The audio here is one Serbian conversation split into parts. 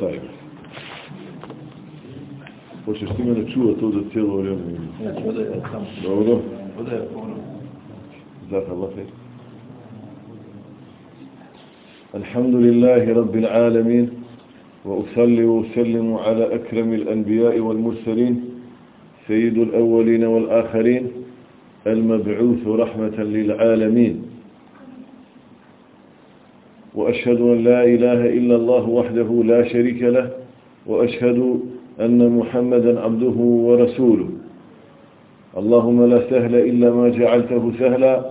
Taj. Hoćeš ti mene čuvati ovdje cijelo vrijeme? Ovdje je tamo. Dobro. Ovdje الله خير الحمد لله رب العالمين وأصلي وأسلم على أكرم الأنبياء والمرسلين سيد الأولين والآخرين المبعوث رحمة للعالمين وأشهد أن لا إله إلا الله وحده لا شريك له وأشهد أن محمدا عبده ورسوله. اللهم لا سهل إلا ما جعلته سهلا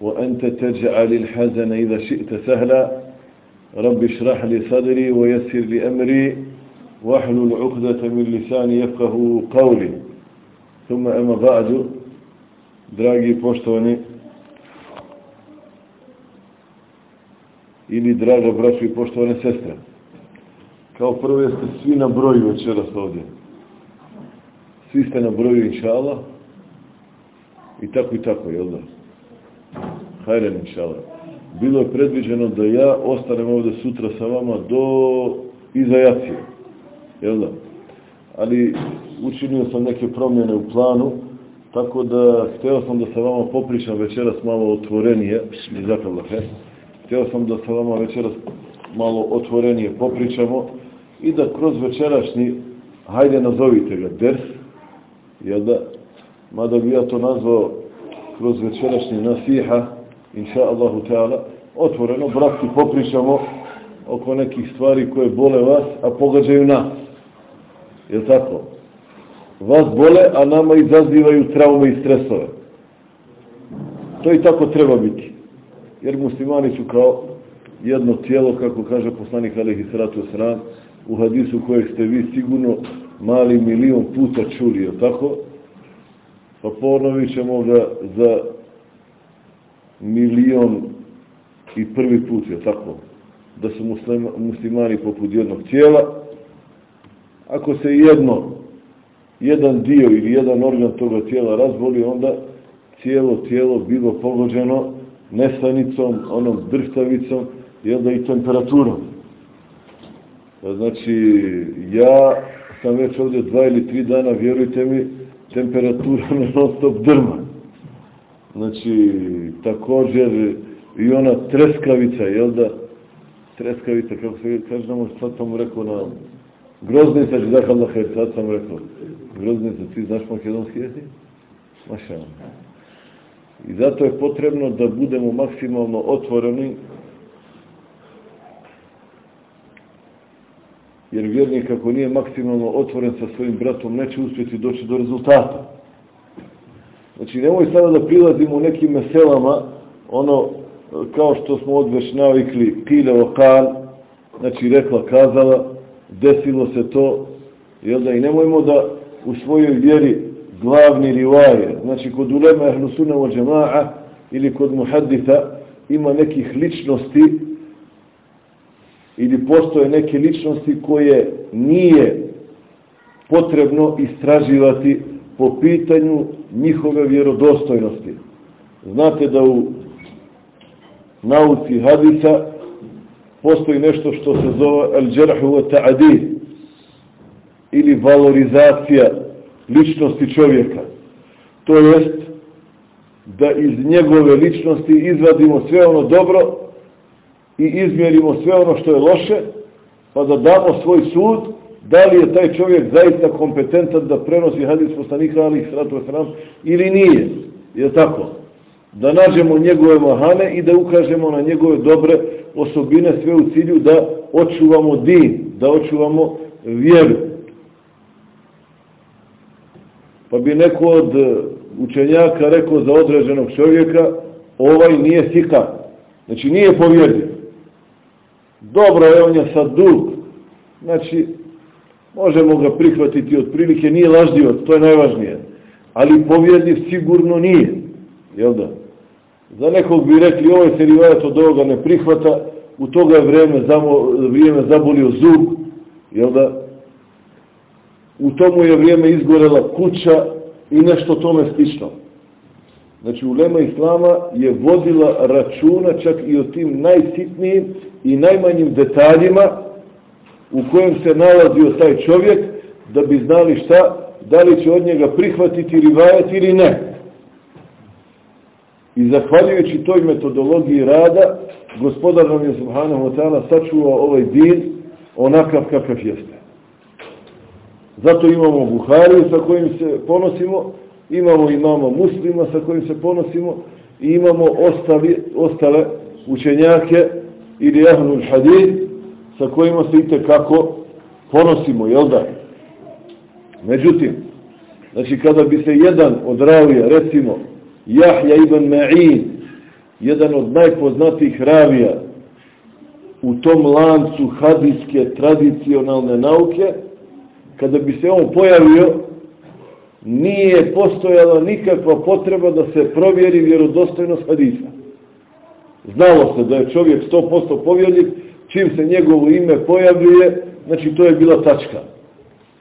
وأنت تجعل الحزن إذا شئت سهلا. رب اشرح لي صدري ويسر لي أمري واحلل عقدة من لساني يفقه قولي. ثم أما بعد دراجي poštovani ili draga braćo i poštovane sestre kao prvo jeste svi na broju večeras ovdje svi ste na broju inša Allah i tako i tako, jel da? Hajren, inša Allah. Bilo je predviđeno da ja ostanem ovdje sutra sa vama do iza jacije, jel da? Ali učinio sam neke promjene u planu, tako da htio sam da sa vama popričam večeras malo otvorenije, i zakavla, he? Htio sam da sa vama večeras malo otvorenije popričamo i da kroz večerašnji, hajde nazovite ga, ders, jel da, mada bi ja to nazvao kroz večerašnji nasiha, inša Allahu Teala, otvoreno, bratki, popričamo oko nekih stvari koje bole vas, a pogađaju nas. Je tako? Vas bole, a nama izazivaju traume i stresove. To i tako treba biti. Jer muslimani su kao jedno tijelo, kako kaže poslanik Alihi Sratu Sran, u hadisu kojeg ste vi sigurno mali milion puta čuli, je tako? pa ponovit ćemo ga za milion i prvi put, je tako? Da su muslimani poput jednog tijela. Ako se jedno, jedan dio ili jedan organ toga tijela razboli, onda cijelo tijelo biva pogođeno nesanicom, onom drhtavicom, jel da i temperaturom. Znači, ja sam već ovdje dva ili tri dana, vjerujte mi, temperatura na non stop drma. Znači, također i ona treskavica, jel da? Treskavica, kako se kaže, namo sad sam rekao na groznica, žizak Allah, sad sam rekao. Groznica, ti znaš makedonski jezik? Maša I zato je potrebno da budemo maksimalno otvoreni jer vjernik ako nije maksimalno otvoren sa svojim bratom neće uspjeti doći do rezultata. Znači nemoj sada da prilazimo u nekim meselama ono kao što smo odveć navikli pile okal, znači rekla kazala, desilo se to, jel da i nemojmo da u svojoj vjeri glavni rivaje, znači kod ulema ehlu sunna wa džema'a ili kod muhaddita ima nekih ličnosti ili postoje neke ličnosti koje nije potrebno istraživati po pitanju njihove vjerodostojnosti. Znate da u nauci hadisa postoji nešto što se zove al-đerhu wa ta'adid ili valorizacija ličnosti čovjeka. To jest da iz njegove ličnosti izvadimo sve ono dobro i izmjerimo sve ono što je loše, pa da damo svoj sud, da li je taj čovjek zaista kompetentan da prenosi hadis poslanika ali sratu sram ili nije. Je tako? Da nađemo njegove mahane i da ukažemo na njegove dobre osobine sve u cilju da očuvamo din, da očuvamo vjeru. Pa bi neko od učenjaka rekao za određenog čovjeka ovaj nije sika. Znači nije povjerljiv. Dobro je, on je sad dug. Znači, možemo ga prihvatiti od prilike, nije lažljivo, to je najvažnije. Ali povjedljiv sigurno nije. Jel da? Za nekog bi rekli, ovaj se rivajat od ovoga ne prihvata, u toga je vreme, zamo, vrijeme zabolio zub, jel da? U tomu je vrijeme izgorela kuća i nešto tome slično. Znači, ulema Islama je vodila računa čak i o tim najsitnijim i najmanjim detaljima u kojem se nalazio taj čovjek, da bi znali šta, da li će od njega prihvatiti rivajet ili ne. I zahvaljujući toj metodologiji rada, gospodar nam je subhanahu wa ta'ala sačuvao ovaj din onakav kakav jeste. Zato imamo Buhariju sa kojim se ponosimo, imamo imamo muslima sa kojim se ponosimo i imamo ostali, ostale učenjake ili ahlul hadid sa kojima se i kako ponosimo, jel da? Međutim, znači kada bi se jedan od ravija, recimo Jahja ibn Ma'in, jedan od najpoznatijih ravija u tom lancu hadijske tradicionalne nauke, kada bi se on pojavio, nije postojala nikakva potreba da se provjeri vjerodostojnost hadisa. Znalo se da je čovjek 100% povjerljiv, čim se njegovo ime pojavljuje, znači to je bila tačka.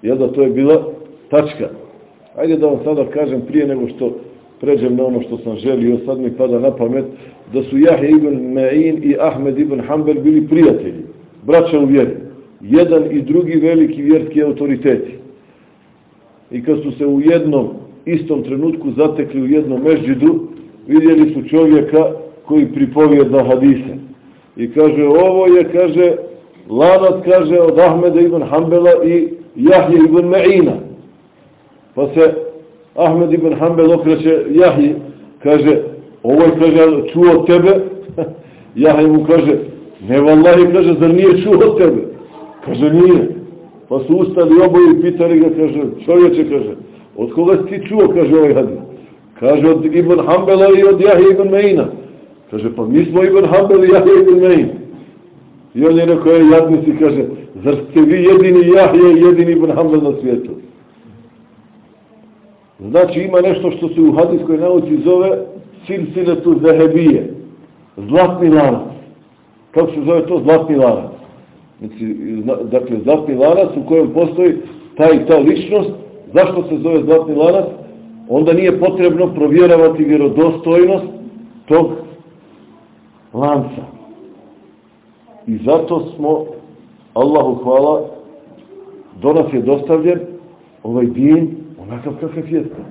Jel da to je bila tačka? Ajde da vam sada kažem prije nego što pređem na ono što sam želio, sad mi pada na pamet, da su Jahje ibn Ma'in i Ahmed ibn Hanbel bili prijatelji, braća u vjeri. Jedan i drugi veliki vjerski autoriteti. I kad su se u jednom istom trenutku zatekli u jednom mežđidu, vidjeli su čovjeka koji pripovijeda hadise. I kaže, ovo je, kaže, lanac, kaže, od Ahmeda ibn Hanbela i Jahje ibn Ma'ina. Pa se Ahmed ibn Hanbel okreće Jahji, kaže, ovo je, kaže, čuo tebe? Jahji mu kaže, ne vallahi, kaže, zar nije čuo tebe? Kaže, nije. Pa su ustali oboje i pitali ga, kaže, čovječe, kaže, od koga si ti čuo, kaže ovaj hadis? Kaže, od Ibn Hanbela i od Jahje ibn Meina. Kaže, pa mi smo Ibn Hanbel i Jahje ibn Mein. I on je rekao, je jadnici, kaže, zar ste vi jedini Jahje i jedini Ibn Hanbel na svijetu? Znači ima nešto što se u hadijskoj nauci zove silsiletu zahebije. Zlatni lanac. Kako se zove to? Zlatni lanac. Znači, dakle, zlatni lanac u kojem postoji ta i ta ličnost. Zašto se zove zlatni lanac? Onda nije potrebno provjeravati vjerodostojnost tog lanca. I zato smo, Allahu hvala, do nas je dostavljen ovaj din onakav kakav jeste.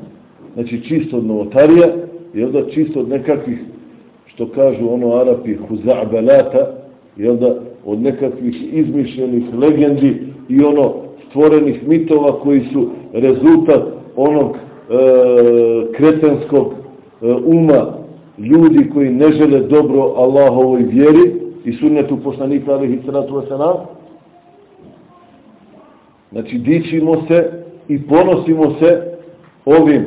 Znači čisto od novotarija, jel da čisto od nekakvih, što kažu ono Arapi, huza'balata, jel da od nekakvih izmišljenih legendi i ono stvorenih mitova koji su rezultat onog e, kretenskog e, uma ljudi koji ne žele dobro Allahovoj vjeri i sunnetu poslanika alihi salatu wasalam. Znači, dičimo se i ponosimo se ovim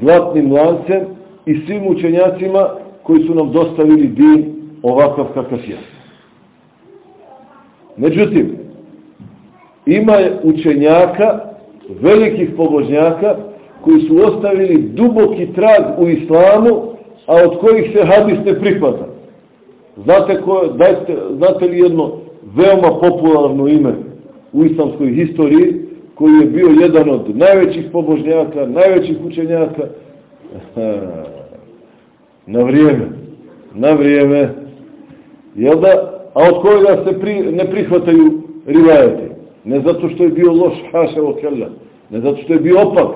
zlatnim lancem i svim učenjacima koji su nam dostavili din ovakav kakav je. Međutim, ima učenjaka, velikih pobožnjaka, koji su ostavili duboki trag u islamu, a od kojih se hadis ne prihvata. Znate, ko, dajte, znate li jedno veoma popularno ime u islamskoj historiji, koji je bio jedan od najvećih pobožnjaka, najvećih učenjaka, na vrijeme, na vrijeme, jel da, a od kojega se pri, ne prihvataju rivajete, ne zato što je bio loš haša okella, ne zato što je bio opak,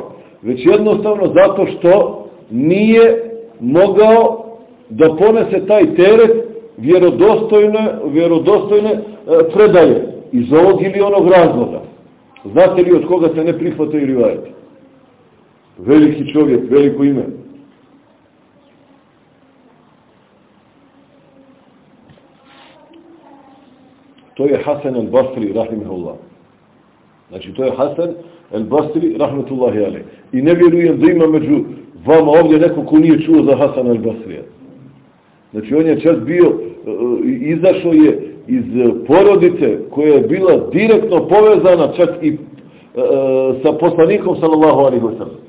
već jednostavno zato što nije mogao da ponese taj teret vjerodostojne, vjerodostojne e, predaje iz ovog ili onog razloga. Znate li od koga se ne prihvataju rivajeti? Veliki čovjek, veliko ime. To je Hasan al-Basri, rahimahullah. Znači, to je Hasan al-Basri, rahmetullahi alaih. I ne vjerujem da ima među vama ovdje neko ko nije čuo za Hasan al-Basrija. Znači, on je čas bio, e, izašao je iz porodice koja je bila direktno povezana čak i e, sa poslanikom sallallahu alaihi wasallam.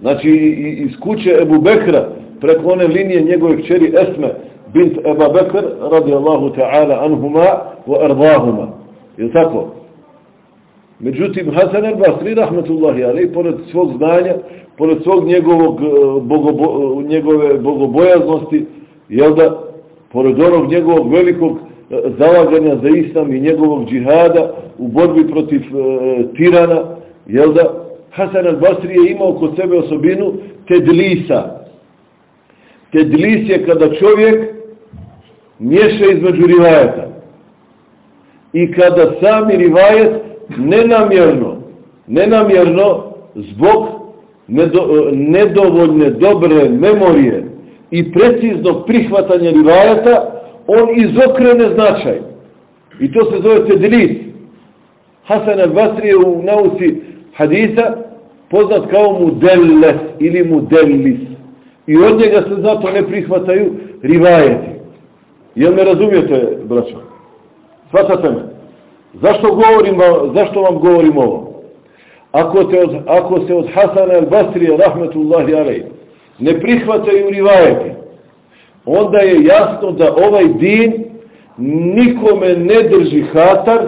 Znači iz kuće Ebu Bekra preko one linije njegove kćeri Esme bint Eba Bekr radijallahu ta'ala anhuma wa ardahuma. Je tako? Međutim, Hasan al-Basri, rahmetullahi ali, pored svog znanja, pored svog njegovog, e, bogobo, njegove bogobojaznosti, jel da, pored onog njegovog velikog e, zalaganja za islam i njegovog džihada u borbi protiv e, tirana, jel da, Hasan al-Basri je imao kod sebe osobinu tedlisa. Tedlis je kada čovjek miješa između rivajeta. I kada sami rivajet nenamjerno, nenamjerno zbog nedovoljne dobre memorije i preciznog prihvatanja rivajeta, on izokrene značaj. I to se zove tedlis. Hasan al-Basri je u nauci hadisa poznat kao mudelles ili mudellis. I od njega se zato ne prihvataju rivajeti. Jel me razumijete, braćo? Svatate me? Zašto, govorim, zašto vam govorim ovo? Ako, te od, ako se od Hasana al-Basrija, rahmetullahi alej, ne prihvataju rivajeti, onda je jasno da ovaj din nikome ne drži hatar,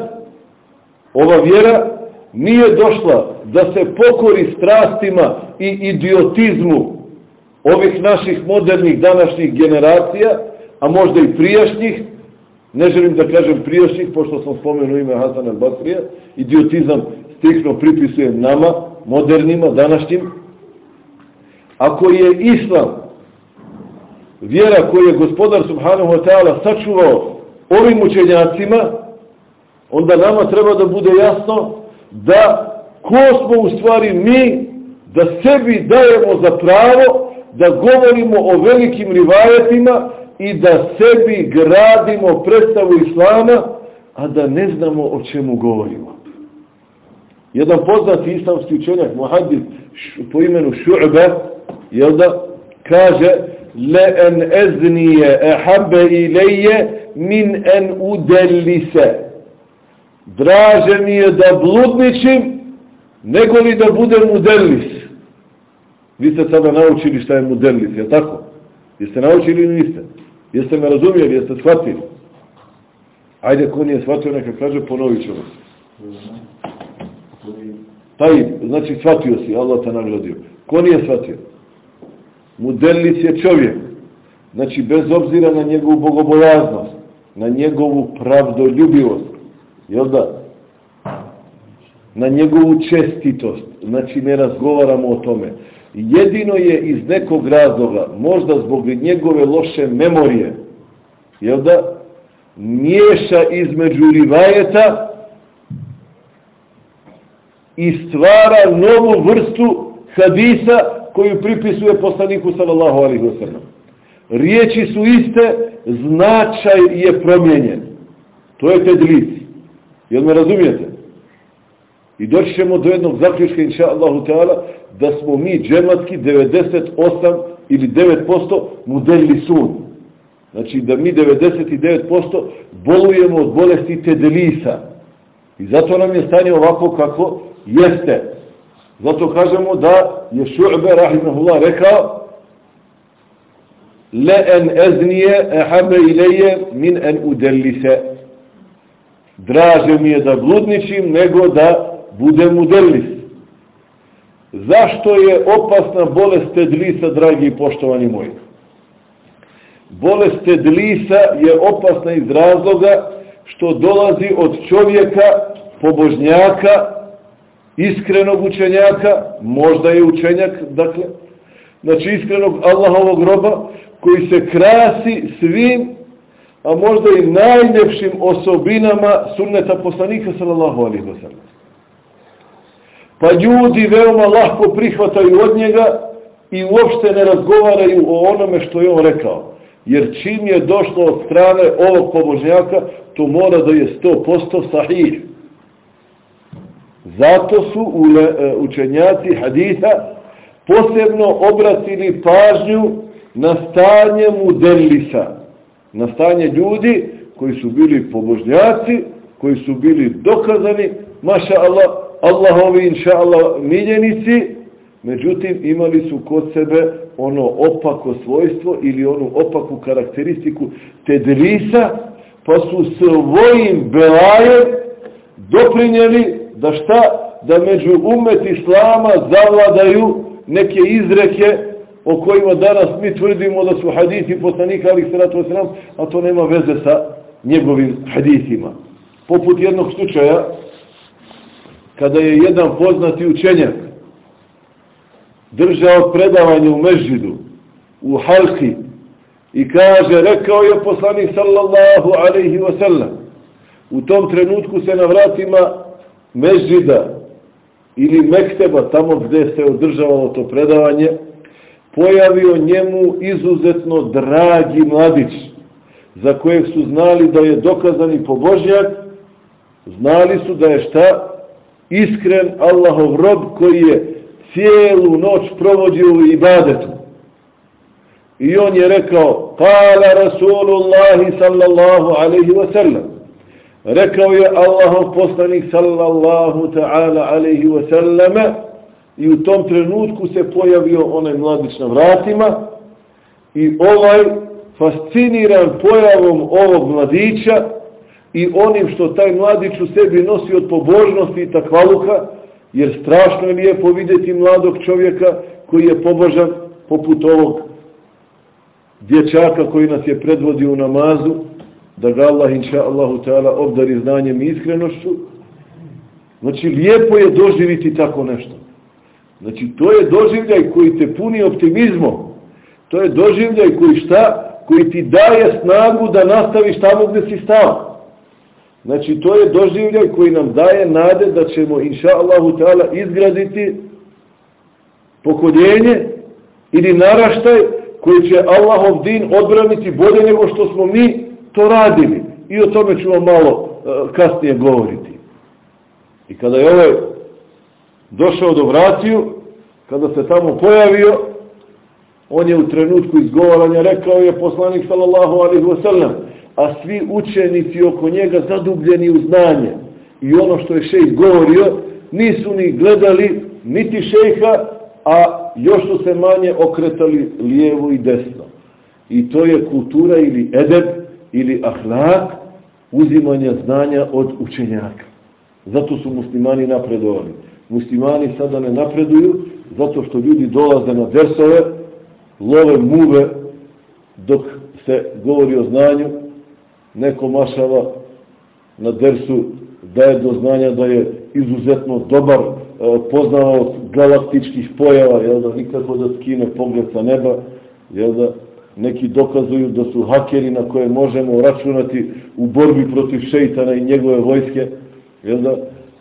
ova vjera nije došla da se pokori strastima i idiotizmu ovih naših modernih današnjih generacija, a možda i prijašnjih, ne želim da kažem prijašnjih, pošto sam spomenuo ime Hasana Basrija, idiotizam stikno pripisuje nama, modernima, današnjim. Ako je Islam vjera koju je gospodar Subhanahu wa ta'ala sačuvao ovim učenjacima, onda nama treba da bude jasno da ko smo u stvari mi da sebi dajemo za pravo da govorimo o velikim rivajetima i da sebi gradimo predstavu Islama, a da ne znamo o čemu govorimo. Jedan poznati islamski učenjak, muhadis po imenu Šu'be, jel da, kaže le en eznije ehabbe ileje min en udellise. Draže mi je da bludničim, nego li da budem udellis. Vi ste sada naučili šta je mudellis, je tako? Jeste naučili ili niste? Jeste me razumijeli, jeste shvatili? Ajde, ko nije shvatio, neka kaže, ponovit ću vas. Taj, znači, shvatio si, Allah te nagradio. Ko nije shvatio? Mudellis je čovjek. Znači, bez obzira na njegovu bogobojaznost, na njegovu pravdoljubivost, jel da? Na njegovu čestitost. Znači, ne razgovaramo o tome jedino je iz nekog razloga, možda zbog njegove loše memorije, jel da, miješa između rivajeta i stvara novu vrstu hadisa koju pripisuje poslaniku sallallahu alaihi wasallam. Riječi su iste, značaj je promijenjen. To je tedlic. Jel me razumijete? I doći ćemo do jednog zaključka, inša Allahu Teala, da smo mi džematski 98 ili 9% mudelli sun. Znači da mi 99% bolujemo od bolesti tedelisa. I zato nam je stanje ovako kako jeste. Zato kažemo da je Šu'be, rahimahullah, rekao le en eznije ehabe ileje min en udellise. Draže mi je da bludničim nego da budem udellis. Zašto je opasna bolest tedlisa, dragi i poštovani moji? Bolest tedlisa je opasna iz razloga što dolazi od čovjeka, pobožnjaka, iskrenog učenjaka, možda je učenjak, dakle, znači iskrenog Allahovog roba, koji se krasi svim, a možda i najljepšim osobinama sunneta poslanika, sallallahu alihi wasallam. Pa ljudi veoma lahko prihvataju od njega i uopšte ne razgovaraju o onome što je on rekao. Jer čim je došlo od strane ovog pobožnjaka, to mora da je 100% sahih. Zato su e, učenjaci haditha posebno obratili pažnju na stanje mudellisa, na stanje ljudi koji su bili pobožnjaci, koji su bili dokazani, maša Allah, Allahovi, inša Allah, miljenici, međutim imali su kod sebe ono opako svojstvo ili onu opaku karakteristiku tedrisa, pa su svojim belajem doprinjeli da šta? Da među umet Islama zavladaju neke izreke o kojima danas mi tvrdimo da su hadithi poslanika ali wasalam, a to nema veze sa njegovim hadithima. Poput jednog slučaja, kada je jedan poznati učenjak držao predavanje u Mežđidu, u Halki, i kaže, rekao je poslanik sallallahu alaihi wasallam, u tom trenutku se na vratima Mežđida ili Mekteba, tamo gde se održavalo to predavanje, pojavio njemu izuzetno dragi mladić, za kojeg su znali da je dokazani pobožnjak, znali su da je šta? Iskren Allahov rob koji je cijelu noć provodio u ibadetu. I on je rekao, kala Rasulullahi sallallahu alaihi wa sallam, rekao je Allahov poslanik sallallahu ta'ala alaihi wa sallame, i u tom trenutku se pojavio onaj mladić na vratima i ovaj fasciniran pojavom ovog mladića i onim što taj mladić u sebi nosi od pobožnosti i takvaluka, jer strašno je lijepo vidjeti mladog čovjeka koji je pobožan poput ovog dječaka koji nas je predvodio u namazu, da ga Allah inša Allahu ta'ala obdari znanjem i iskrenošću. Znači, lijepo je doživiti tako nešto. Znači, to je doživljaj koji te puni optimizmom. To je doživljaj koji šta? Koji ti daje snagu da nastaviš tamo gdje si stao. Znači, to je doživljaj koji nam daje nade da ćemo, inša Allahu ta'ala, izgraditi pokoljenje ili naraštaj koji će Allahov din odbraniti bolje nego što smo mi to radili. I o tome ćemo malo uh, kasnije govoriti. I kada je ovaj došao do vratiju, kada se tamo pojavio, on je u trenutku izgovaranja rekao je poslanik sallallahu alaihi wasallam, a svi učenici oko njega zadubljeni u znanje. I ono što je šejh govorio, nisu ni gledali niti šejha, a još su se manje okretali lijevo i desno. I to je kultura ili edeb ili ahlak uzimanja znanja od učenjaka. Zato su muslimani napredovali. Muslimani sada ne napreduju zato što ljudi dolaze na dersove, love muve dok se govori o znanju, neko mašava na dersu daje do znanja da je izuzetno dobar e, poznao galaktičkih pojava, jel da nikako da skine pogled sa neba, jel da neki dokazuju da su hakeri na koje možemo računati u borbi protiv šeitana i njegove vojske, jel da,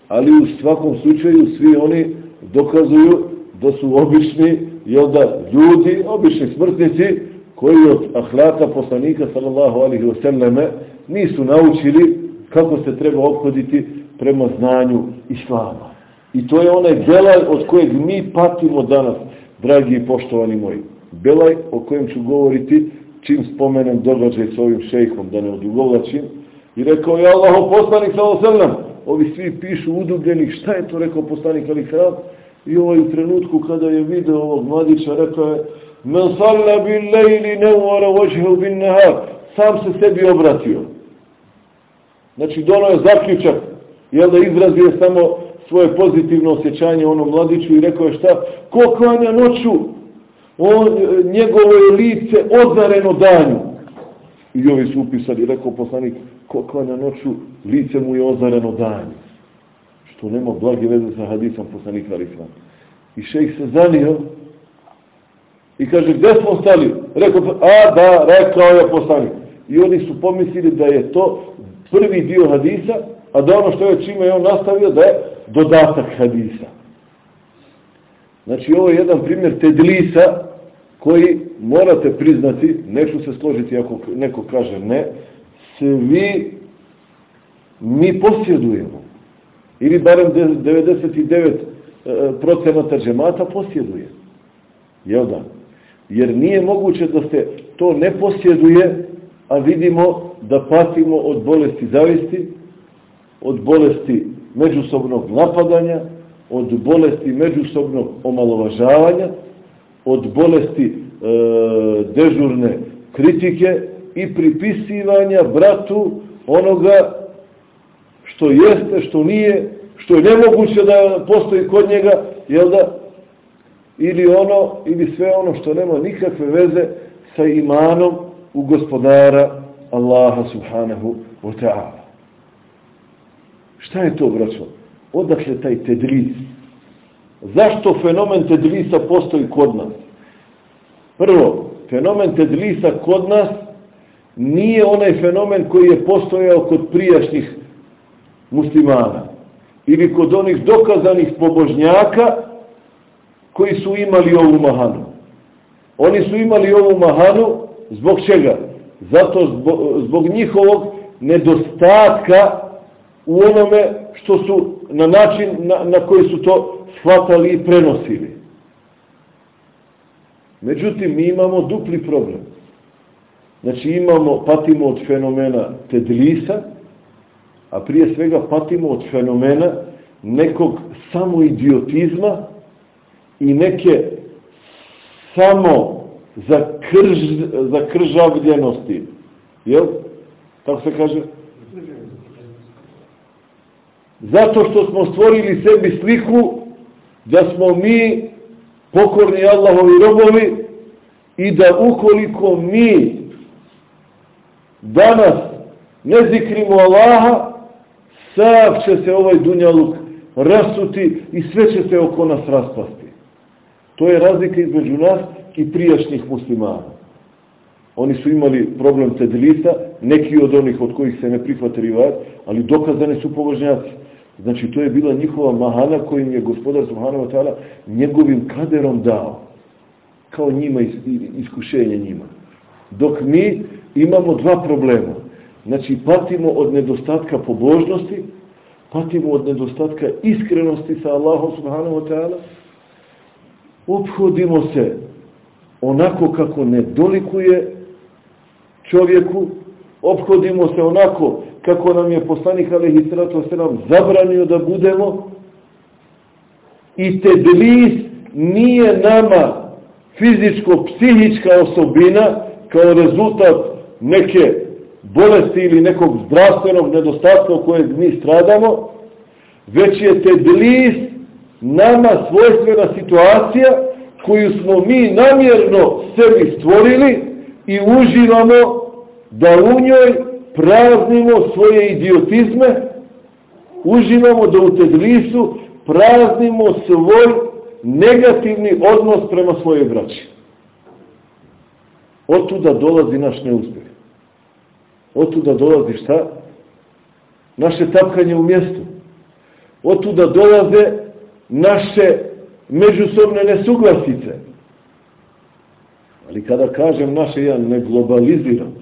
ali u svakom slučaju svi oni dokazuju da su obični, jel da, ljudi, obični smrtnici, koji od ahlaka poslanika, sallallahu alihi wasallame, nisu naučili kako se treba obhoditi prema znanju islama. I to je onaj belaj od kojeg mi patimo danas, dragi i poštovani moji. Belaj o kojem ću govoriti čim spomenem događaj s ovim šejhom, da ne odugovlačim. I rekao je Allah, poslanik sallallahu ovi svi pišu udubljeni, šta je to rekao poslanik ali I ovaj u trenutku kada je video ovog mladića rekao je Men salla bil lejli nevara vođehu bin nehar. Sam se sebi obratio. Znači, dono je zaključak, jel da izrazio samo svoje pozitivno osjećanje onom mladiću i rekao je šta? Ko klanja noću? On, njegovo je lice ozareno danju. I ovi su upisali, rekao poslanik, ko klanja noću, lice mu je ozareno danju. Što nema blage veze sa hadisom poslanika Alifan. I šejh se zanio i kaže, gde smo stali? Rekao, a da, rekao je poslanik. I oni su pomislili da je to prvi dio hadisa, a da ono što je čime je on nastavio, da je dodatak hadisa. Znači, ovo je jedan primjer tedlisa koji morate priznati, neću se složiti ako neko kaže ne, svi mi posjedujemo. Ili barem 99 e, procenata džemata posjeduje. Jel da? Jer nije moguće da se to ne posjeduje, a vidimo da patimo od bolesti zavisti, od bolesti međusobnog napadanja, od bolesti međusobnog omalovažavanja, od bolesti e, dežurne kritike i pripisivanja bratu onoga što jeste, što nije što je nemoguće da postoji kod njega, jel da, ili ono, ili sve ono što nema nikakve veze sa imanom u gospodara Allaha subhanahu wa ta'ala. Šta je to, braćo? Odakle taj tedris? Zašto fenomen tedrisa postoji kod nas? Prvo, fenomen tedrisa kod nas nije onaj fenomen koji je postojao kod prijašnjih muslimana ili kod onih dokazanih pobožnjaka koji su imali ovu mahanu. Oni su imali ovu mahanu zbog čega? Zato zbog, zbog njihovog nedostatka u onome što su na način na, na koji su to shvatali i prenosili. Međutim, mi imamo dupli problem. Znači imamo, patimo od fenomena tedlisa, a prije svega patimo od fenomena nekog samoidiotizma i neke samo zakrž, zakržavljenosti. Jel? Tako se kaže? Zato što smo stvorili sebi sliku da smo mi pokorni Allahovi robovi i da ukoliko mi danas ne zikrimo Allaha, sav će se ovaj dunjaluk rasuti i sve će se oko nas raspasti. To je razlika između nas i prijašnjih muslimana. Oni su imali problem tedlisa, neki od onih od kojih se ne prihvata rivat, ali dokazane su pobožnjaci. Znači, to je bila njihova mahana kojim je gospodar Subhanahu wa ta'ala njegovim kaderom dao. Kao njima, iskušenje njima. Dok mi imamo dva problema. Znači, patimo od nedostatka pobožnosti, patimo od nedostatka iskrenosti sa Allahom Subhanahu wa ta'ala, obhodimo se onako kako ne dolikuje čovjeku, obhodimo se onako kako nam je poslanik Alehi Sratu nam zabranio da budemo. I te dlis nije nama fizičko-psihička osobina kao rezultat neke bolesti ili nekog zdravstvenog nedostatka kojeg mi stradamo, već je te dlis nama svojstvena situacija koju smo mi namjerno sebi stvorili i uživamo da u njoj praznimo svoje idiotizme, uživamo da u tedlisu praznimo svoj negativni odnos prema svoje braći. Otuda dolazi naš neuspjeh. Otuda dolazi šta? Naše tapkanje u mjestu. Otuda dolaze naše međusobne nesuglasice. Ali kada kažem naše, ja ne globaliziram.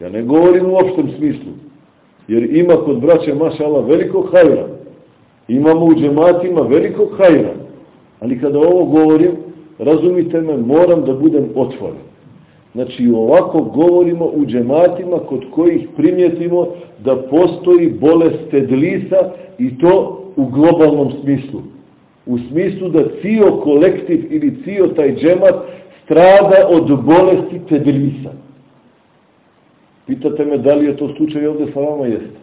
Ja ne govorim u opštem smislu. Jer ima kod braća mašala velikog hajra. Imamo u džematima velikog hajra. Ali kada ovo govorim, razumite me, moram da budem otvoren. Znači ovako govorimo u džematima kod kojih primjetimo da postoji bolest tedlisa i to u globalnom smislu. U smislu da cio kolektiv ili cio taj džemat strada od bolesti tedlisa. Pitate me da li je to slučaj ovde sa vama? Jeste.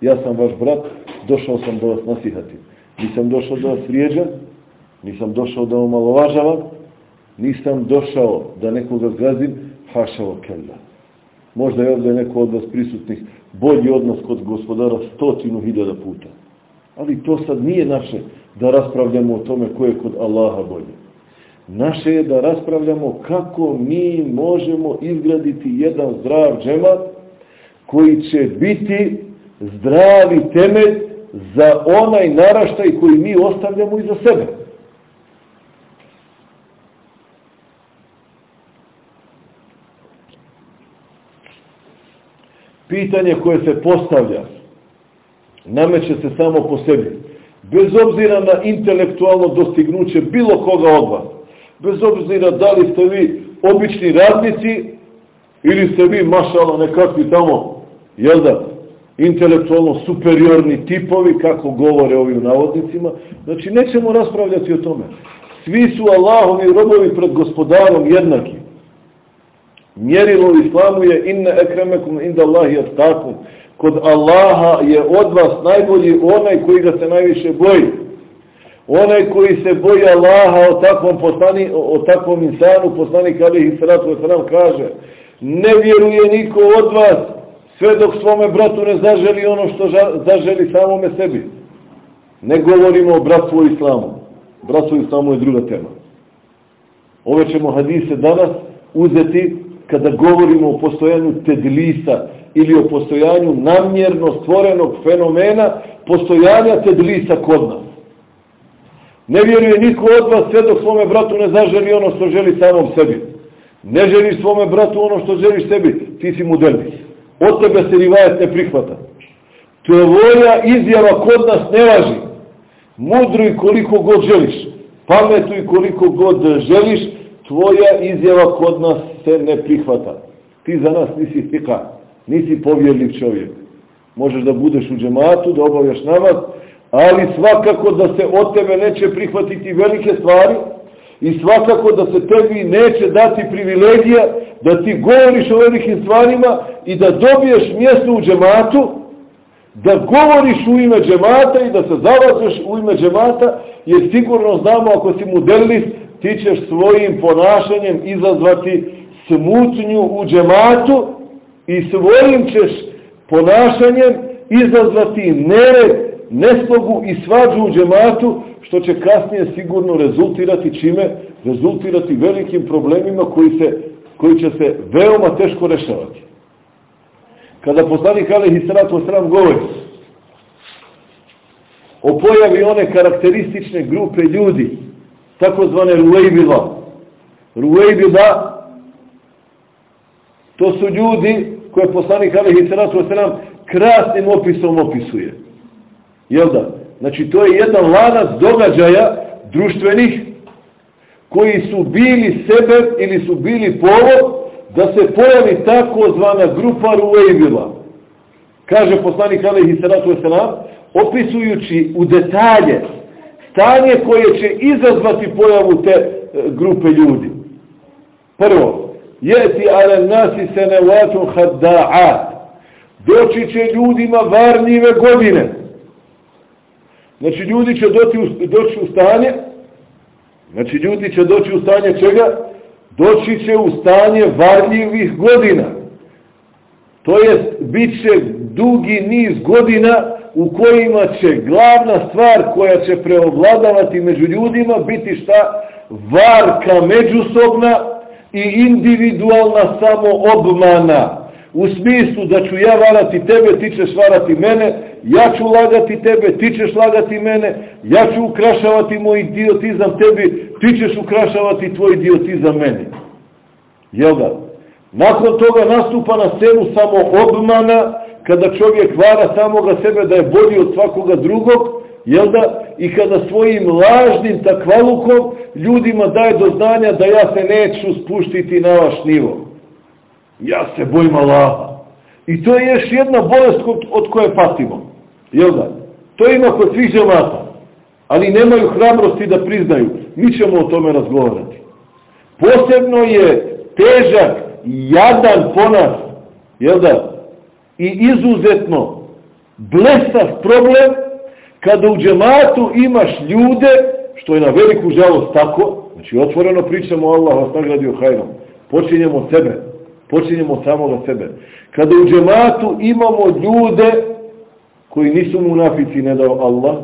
Ja sam vaš brat, došao sam da vas nasihatim. Nisam došao da vas vrijeđam, nisam došao da omalovažavam, nisam došao da nekoga zgazim, hašao kella. Možda je ovde neko od vas prisutnih bolji odnos kod gospodara stotinu hiljada puta. Ali to sad nije naše da raspravljamo o tome ko je kod Allaha bolje. Naše je da raspravljamo kako mi možemo izgraditi jedan zdrav džemat koji će biti zdravi temelj za onaj naraštaj koji mi ostavljamo iza sebe. Pitanje koje se postavlja nameće se samo po sebi. Bez obzira na intelektualno dostignuće bilo koga od vas bez obzira da li ste vi obični radnici ili ste vi mašalo nekakvi tamo, jel da, intelektualno superiorni tipovi, kako govore ovim navodnicima, znači nećemo raspravljati o tome. Svi su Allahovi robovi pred gospodarom jednaki. Mjerilo u islamu je inne ekremekum inda Allahi atkakum. Kod Allaha je od vas najbolji onaj koji ga se najviše boji. Onaj koji se boji Allaha o takvom, poslani, o takvom insanu, poslanik alihi salatu wasalam kaže, ne vjeruje niko od vas sve dok svome bratu ne zaželi ono što zaželi samome sebi. Ne govorimo o bratstvu islamu. Bratstvo islamu je druga tema. Ove ćemo hadise danas uzeti kada govorimo o postojanju tedlisa ili o postojanju namjerno stvorenog fenomena postojanja tedlisa kod nas. Ne vjeruje niko od vas sve dok svome bratu ne zaželi ono što želi samom sebi. Ne želiš svome bratu ono što želiš sebi, ti si mu delvis. Od tebe se rivajet ne prihvata. Tvoja izjava kod nas ne važi. Mudruj koliko god želiš. Pametuj koliko god želiš. Tvoja izjava kod nas se ne prihvata. Ti za nas nisi fika. Nisi povjerljiv čovjek. Možeš da budeš u džematu, da obavljaš namaz, ali svakako da se od tebe neće prihvatiti velike stvari i svakako da se tebi neće dati privilegija da ti govoriš o velikim stvarima i da dobiješ mjesto u džematu, da govoriš u ime džemata i da se zalažeš u ime džemata, jer sigurno znamo ako si mu delis, ti ćeš svojim ponašanjem izazvati smutnju u džematu i svojim ćeš ponašanjem izazvati nered neslogu i svađu u džematu, što će kasnije sigurno rezultirati čime? Rezultirati velikim problemima koji, se, koji će se veoma teško rešavati. Kada poslanik Alehi Sratu Osram govori o pojavi one karakteristične grupe ljudi, takozvane Ruejbila. Ruejbila, to su ljudi koje poslanik Alehi Sratu Osram krasnim opisom opisuje. Jel da? Znači to je jedan lanac događaja društvenih koji su bili sebe ili su bili povod da se pojavi takozvana grupa Ruvejbila. Kaže poslanik Alehi Salatu Veselam, opisujući u detalje stanje koje će izazvati pojavu te e, grupe ljudi. Prvo, jeti ale nasi se nevatun hadda'at. Doći će ljudima varnjive godine Znači ljudi će doći doći u stanje, znači ljudi će doći u stanje čega? Doći će u stanje varljivih godina. To jest, bit će dugi niz godina u kojima će glavna stvar koja će preovladavati među ljudima biti šta? Varka međusobna i individualna samoobmana. U smislu da ću ja varati tebe, ti ćeš varati mene, ja ću lagati tebe, ti ćeš lagati mene, ja ću ukrašavati moj idiotizam tebi, ti ćeš ukrašavati tvoj idiotizam meni. Jel da? Nakon toga nastupa na scenu samo obmana, kada čovjek vara samoga sebe da je bolji od svakoga drugog, jel da? I kada svojim lažnim takvalukom ljudima daje do znanja da ja se neću spuštiti na vaš nivo. Ja se bojim Allaha. I to je još jedna bolest od koje patimo. Jel da? To ima kod svih džemata. Ali nemaju hrabrosti da priznaju. Mi ćemo o tome razgovarati. Posebno je težak jadan ponas, jel da? I izuzetno blesav problem kada u džematu imaš ljude, što je na veliku žalost tako, znači otvoreno pričamo Allah vas nagradio hajrom, počinjemo od sebe, počinjemo od samoga sebe. Kada u džematu imamo ljude koji nisu munafici, ne dao Allah,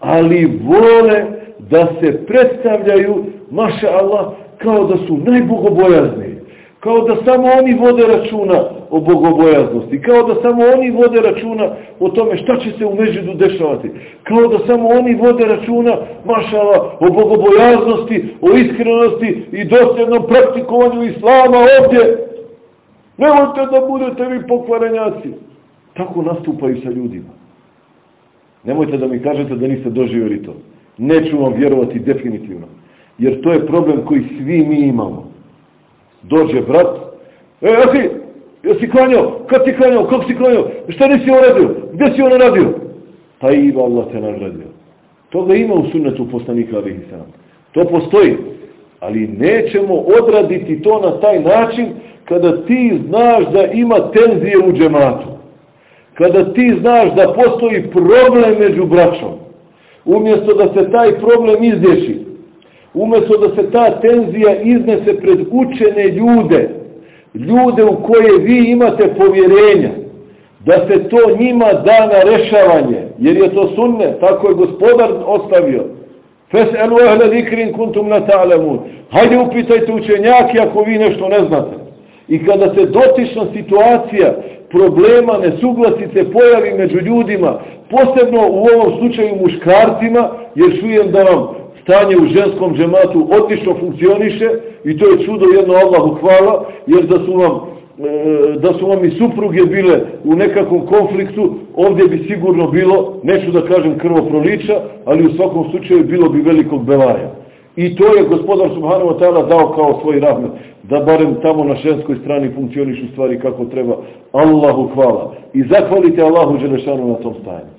ali vole da se predstavljaju, maša Allah, kao da su najbogobojazniji. Kao da samo oni vode računa o bogobojaznosti. Kao da samo oni vode računa o tome šta će se u međudu dešavati. Kao da samo oni vode računa, mašala, o bogobojaznosti, o iskrenosti i dosljednom praktikovanju islama ovdje. Nemojte da budete vi pokvarenjaci. Tako nastupaju sa ljudima. Nemojte da mi kažete da niste doživjeli to. Neću vam vjerovati definitivno. Jer to je problem koji svi mi imamo. Dođe brat, e, jesi, jesi klanjao, kad si klanjao, kako si klanjao, šta nisi uradio, gdje si ono radio? Pa i Allah te nagradio. Toga ima u sunnetu poslanika Alihi To postoji. Ali nećemo odraditi to na taj način kada ti znaš da ima tenzije u džematu. Kada ti znaš da postoji problem među braćom, umjesto da se taj problem izdješi, umjesto da se ta tenzija iznese pred učene ljude, ljude u koje vi imate povjerenja, da se to njima da na rešavanje, jer je to sunne, tako je gospodar ostavio. Fes'elu ehle zikrin kuntum la ta'lamun. Hajde upitajte učenjaki ako vi nešto ne znate. I kada se dotična situacija problema, nesuglasice pojavi među ljudima, posebno u ovom slučaju muškarcima, jer čujem da vam stanje u ženskom džematu odlično funkcioniše i to je čudo jedno Allahu hvala, jer da su vam e, da su vam i supruge bile u nekakvom konfliktu, ovdje bi sigurno bilo, neću da kažem krvoproliča, ali u svakom slučaju bilo bi velikog belaja. I to je gospodar Subhanahu wa ta'ala dao kao svoj rahmet, da barem tamo na ženskoj strani funkcionišu stvari kako treba. Allahu hvala. I zahvalite Allahu Želešanu na tom stanju.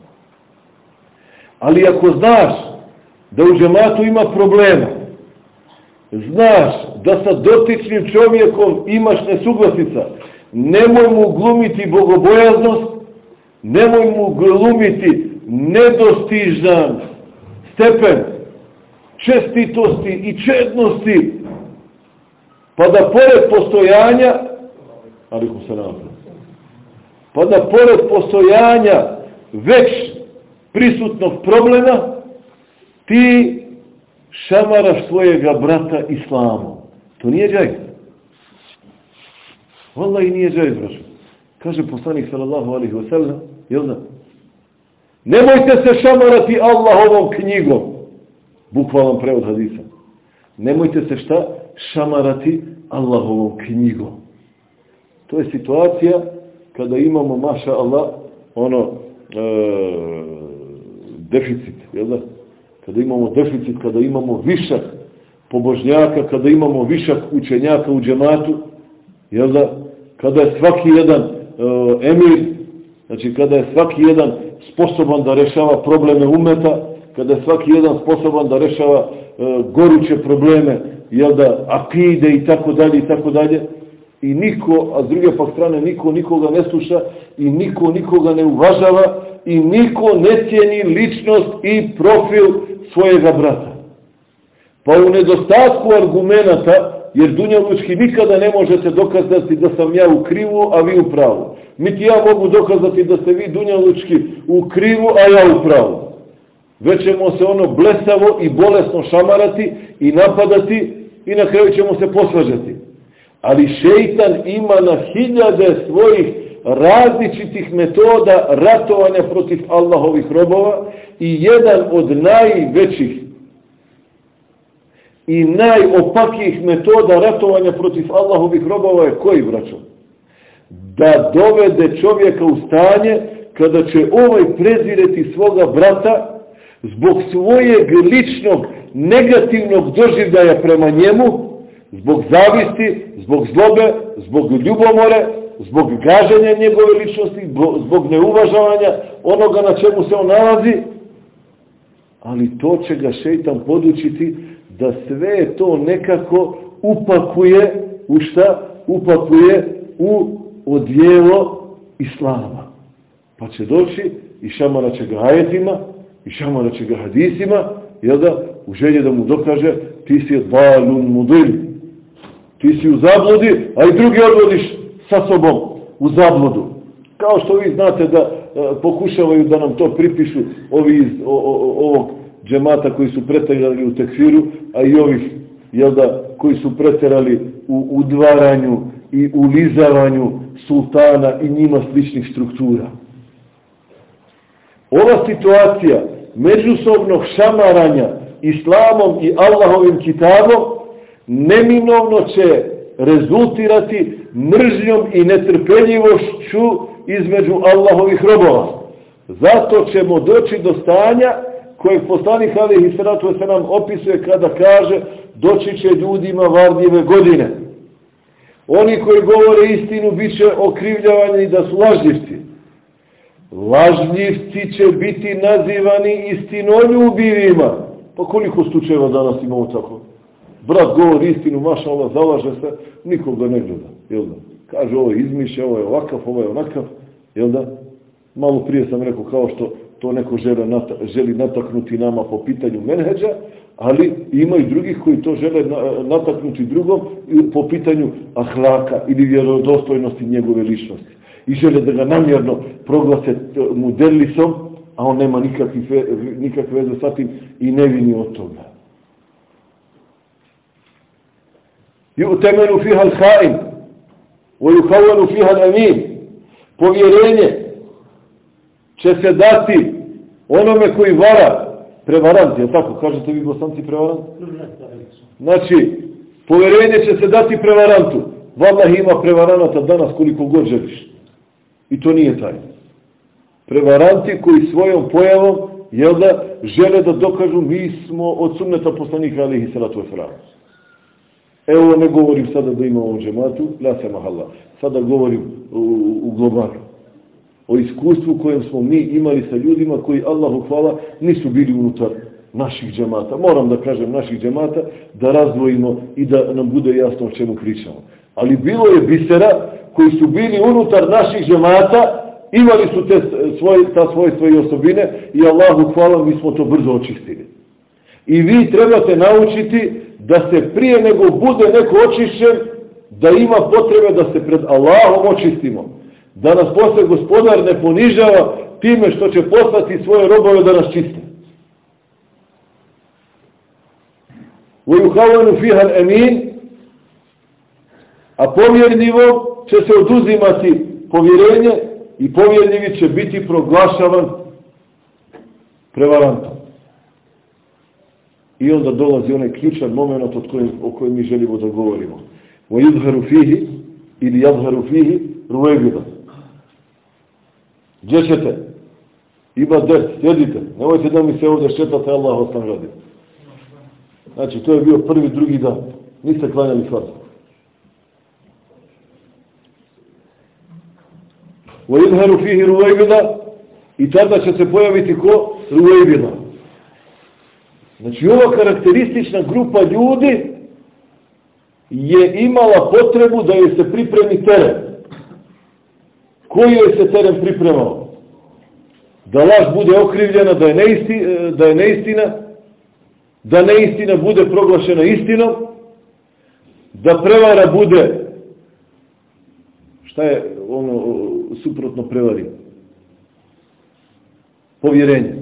Ali ako znaš da u džematu ima problema, znaš da sa dotičnim čovjekom imaš nesuglasica, nemoj mu glumiti bogobojaznost, nemoj mu glumiti nedostižan stepen čestitosti i čednosti, pa da pored postojanja, ali se pa da pored postojanja već prisutnog problema, ti šamaraš svojega brata islamom. To nije džaj. Vala i nije džaj, braću. Kaže poslanik sallallahu alihi wasallam, jel da? Nemojte se šamarati Allahovom knjigom. Bukvalan prevod hadisa. Nemojte se šta? Šamarati Allahovom knjigom. To je situacija kada imamo, maša Allah, ono, e, deficit, jel da? Kada imamo deficit, kada imamo višak pobožnjaka, kada imamo višak učenjaka u džematu, jel da, kada je svaki jedan uh, emir, znači kada je svaki jedan sposoban da rešava probleme umeta, kada je svaki jedan sposoban da rešava uh, goruće probleme, jel da, akide i tako dalje i tako dalje, i niko, a s druge pak strane, niko nikoga ne sluša i niko nikoga ne uvažava i niko ne cijeni ličnost i profil svojega brata. Pa u nedostatku argumenta, jer dunjalučki nikada ne možete dokazati da sam ja u krivu, a vi u pravu. Niti ja mogu dokazati da ste vi dunjalučki u krivu, a ja u pravu. Već ćemo se ono blesavo i bolesno šamarati i napadati i na kraju ćemo se posvađati. Ali šeitan ima na hiljade svojih različitih metoda ratovanja protiv Allahovih robova i jedan od najvećih i najopakijih metoda ratovanja protiv Allahovih robova je koji, braćo? Da dovede čovjeka u stanje kada će ovaj prezireti svoga brata zbog svojeg ličnog negativnog doživljaja prema njemu, zbog zavisti, zbog zlobe, zbog ljubomore, zbog gaženja njegove ličnosti, zbog neuvažavanja onoga na čemu se on nalazi, ali to će ga šeitan podučiti da sve to nekako upakuje u šta? Upakuje u odjelo Islama. Pa će doći i šamara će ga ajetima, i šamara će ga hadisima, jel da, u želje da mu dokaže, ti si balun mudil, ti si u zabludi, a i drugi odvodiš sa sobom u zabludu. Kao što vi znate da e, pokušavaju da nam to pripišu ovi iz o, o, ovog džemata koji su preterali u tekfiru, a i ovih jel da, koji su preterali u udvaranju i u lizavanju sultana i njima sličnih struktura. Ova situacija međusobnog šamaranja islamom i Allahovim kitabom neminovno će rezultirati mržnjom i netrpeljivošću između Allahovih robova. Zato ćemo doći do stanja kojeg poslanik Ali Hisratu se nam opisuje kada kaže doći će ljudima vardljive godine. Oni koji govore istinu bit će okrivljavani da su lažljivci. Lažljivci će biti nazivani istinoljubivima. Pa koliko slučajeva danas imamo tako? Brat govori istinu, maša Allah, zalaže se, nikoga ne gleda. Jel da? Kaže ovo je izmišlja, ovo je ovakav, ovo je onakav. Jel da? Malo prije sam rekao kao što to neko želi, želi nataknuti nama po pitanju menheđa, ali ima i drugih koji to žele nataknuti drugom po pitanju ahlaka ili vjerodostojnosti njegove ličnosti. I žele da ga namjerno proglase mu delisom, a on nema nikakve, nikakve veze sa tim i nevini od toga. Fiha al-ha'in, wa yukawanu fiha al-amin. Povjerenje će se dati onome koji vara, prevarant, je tako? Kažete vi bosanci prevarant? Znači, povjerenje će se dati prevarantu. Valah ima prevaranata danas koliko god želiš. I to nije taj. Prevaranti koji svojom pojavom jel da, žele da dokažu mi smo od sunneta poslanika alihi salatu wasalam. Evo ne govorim sada da imamo u džematu, la se mahalla. Sada govorim u, u globalu o iskustvu kojem smo mi imali sa ljudima koji, Allahu hvala, nisu bili unutar naših džemata. Moram da kažem naših džemata, da razdvojimo i da nam bude jasno o čemu pričamo. Ali bilo je bisera koji su bili unutar naših džemata, imali su te svoje, ta svojstva i osobine i Allahu hvala, mi smo to brzo očistili. I vi trebate naučiti da se prije nego bude neko očišćen, da ima potrebe da se pred Allahom očistimo da nas posle gospodar ne ponižava time što će poslati svoje robove da nas čiste. وَيُحَوَنُ فِيهَا الْأَمِينَ A povjerljivo će se oduzimati povjerenje i povjerljivi će biti proglašavan prevarantom. I onda dolazi onaj ključan moment od kojem, o kojem mi želimo da govorimo. وَيُدْهَرُ فِيهِ ili يَدْهَرُ فِيهِ رُوَيْبِدًا Gdje ćete? Ima ders, sjedite. Nemojte da mi se ovdje šetate, Allah osam radi. Znači, to je bio prvi, drugi dan. Niste klanjali farz. وَيِذْهَرُ فِيهِ رُوَيْبِدَ I tada će se pojaviti ko? Ruvejbina. Znači, ova karakteristična grupa ljudi je imala potrebu da joj se pripremi teren. Koji joj se teren pripremao? Da laž bude okrivljena, da je, neisti, da je neistina, da neistina bude proglašena istinom, da prevara bude, šta je ono suprotno prevari? Povjerenje.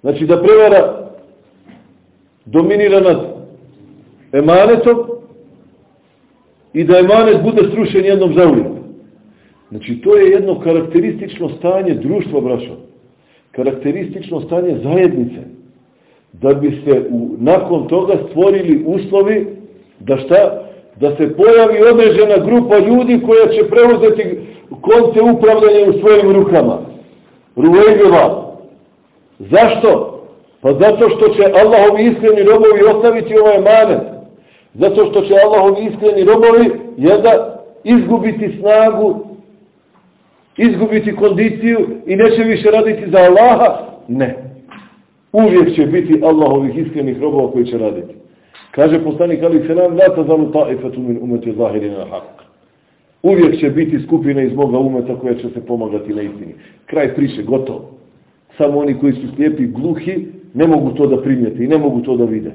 Znači da prevara dominira nad emanetom i da emanet bude srušen jednom za. Znači, to je jedno karakteristično stanje društva, braćo. Karakteristično stanje zajednice. Da bi se u, nakon toga stvorili uslovi da šta? Da se pojavi određena grupa ljudi koja će preuzeti konce upravljanja u svojim rukama. Ruvejljeva. Zašto? Pa zato što će Allahovi iskreni robovi ostaviti ovaj manet. Zato što će Allahovi iskreni robovi da izgubiti snagu izgubiti kondiciju i neće više raditi za Allaha? Ne. Uvijek će biti Allahovih iskrenih robova koji će raditi. Kaže poslanik Ali Selam, la tazalu ta'ifatu min umeti zahirina haq. Uvijek će biti skupina iz moga umeta koja će se pomagati na istini. Kraj priče, gotovo. Samo oni koji su slijepi gluhi ne mogu to da primijeti i ne mogu to da vide.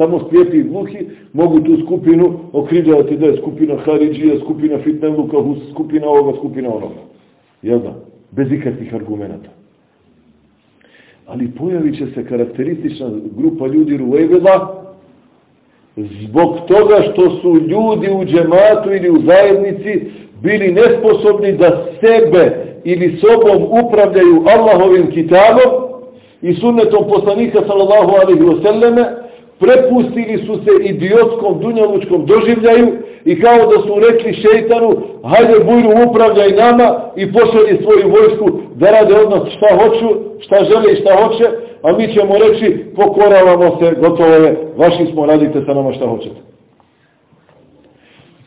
Samo slijepi gluhi mogu tu skupinu okrivljavati da je skupina Haridžija, skupina Fitneluka, skupina ovoga, skupina onoga. Jel da? Bez ikakvih argumenta. Ali pojavit će se karakteristična grupa ljudi Ruvejvela zbog toga što su ljudi u džematu ili u zajednici bili nesposobni da sebe ili sobom upravljaju Allahovim kitabom i sunnetom poslanika sallallahu alaihi wa sallame prepustili su se idiotskom dunjalučkom doživljaju i kao da su rekli šeitanu, hajde bujru upravljaj nama i pošalji svoju vojsku da rade od nas šta hoću, šta žele i šta hoće, a mi ćemo reći pokoravamo se, gotovo je, vaši smo, radite sa nama šta hoćete.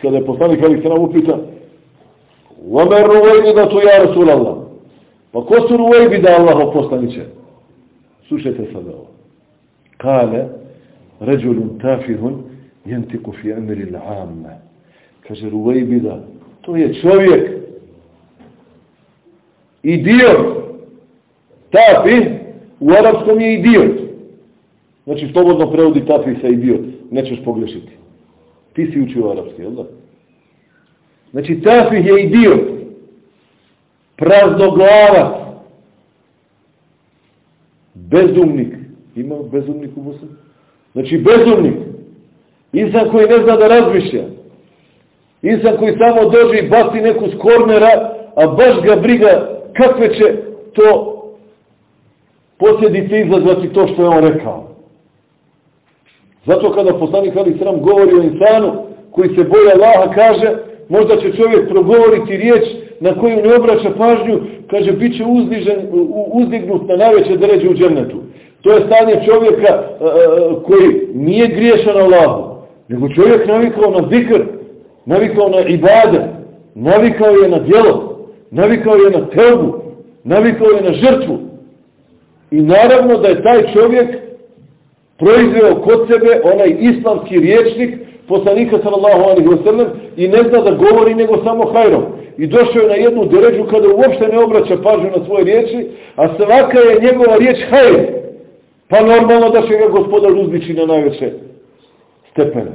Kada je poslanik Ali se nam upita, Uamer ruvejbi da tu ja Rasulallah. Pa ko su ruvejbi da Allah poslaniće? Slušajte sad ovo. Kale, ređulun tafihun, jentiku fi emiri l'amme. Kaže Ruvejbida, to je čovjek Idiot. Tafi u arapskom je idiot. Znači, slobodno prevodi tafi sa idiot. Nećeš pogrešiti. Ti si učio arapski, jel da? Znači, tafi je idiot. Praznoglavac. Bezumnik. Ima bezumnik u Bosni? Znači, bezumnik. Insan koji ne zna da razmišlja. Insan koji samo dođe i baci neku s kornera, a baš ga briga kakve će to posljedice izazvati to što je on rekao. Zato kada poslanik Ali Sram govori o insanu koji se boja Allaha kaže možda će čovjek progovoriti riječ na koju ne obraća pažnju, kaže bit će uzdižen, uzdignut na najveće dređe u džernetu. To je stanje čovjeka uh, koji nije griješan Allahu, nego čovjek navikao na zikr, navikao na ibade, navikao je na djelo, navikao je na tebu, navikao je na žrtvu. I naravno da je taj čovjek proizveo kod sebe onaj islamski riječnik poslanika sallallahu alaihi wa sallam i ne zna da govori nego samo hajrom. I došao je na jednu deređu kada uopšte ne obraća pažnju na svoje riječi, a svaka je njegova riječ hajr. Pa normalno da će ga gospodar uzdići na najveće stepene.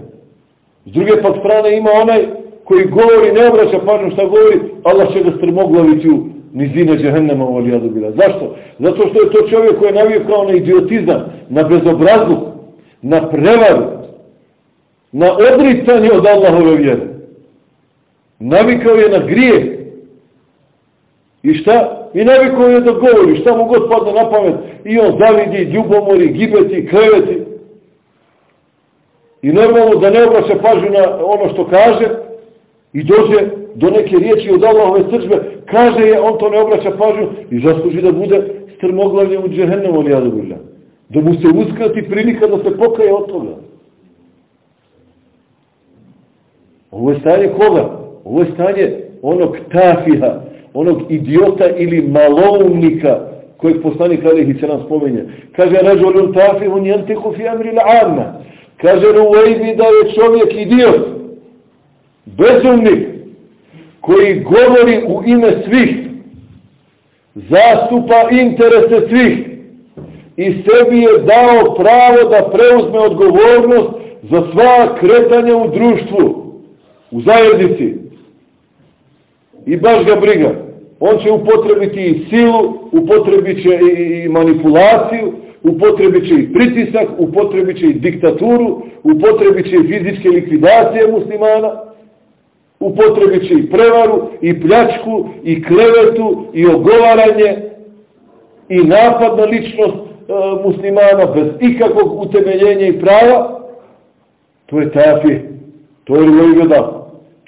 S druge pak strane ima onaj koji govori, ne obraća pažnju šta govori, Allah će ga strmoglaviti u nizine džehennema u alijadu bila. Zašto? Zato što je to čovjek koji je navikao na idiotizam, na bezobrazluk, na prevaru, na odricanje od Allahove vjere. Navikao je na grije. I šta? I navikao je da govori, šta mu god padne na pamet. I on zavidi, ljubomori, gibeti, kreveti. I normalno da ne obraća pažnju na ono što kaže i dođe do neke riječi od Allahove srđbe, kaže je, on to ne obraća pažnju i zasluži da bude strmoglavljen u džehennemu, ali ja Da mu se uskrati prilika da se pokaje od toga. Ovo je stanje koga? Ovo je stanje onog tafiha, onog idiota ili maloumnika kojeg Alihi se nam spomenje. Kaže, rađolun tafihun jantiku fi amri l'amma. Kaže, Ruvejbi da je čovjek idiot, bezumnik, koji govori u ime svih, zastupa interese svih i sebi je dao pravo da preuzme odgovornost za sva kretanja u društvu, u zajednici. I baš ga briga. On će upotrebiti i silu, upotrebit će i manipulaciju, upotrebit će i pritisak, upotrebit će i diktaturu, upotrebit će i fizičke likvidacije muslimana, upotrebit će i prevaru, i pljačku, i klevetu, i ogovaranje, i napad na ličnost e, muslimana bez ikakvog utemeljenja i prava, to je tafi, to je rojgoda.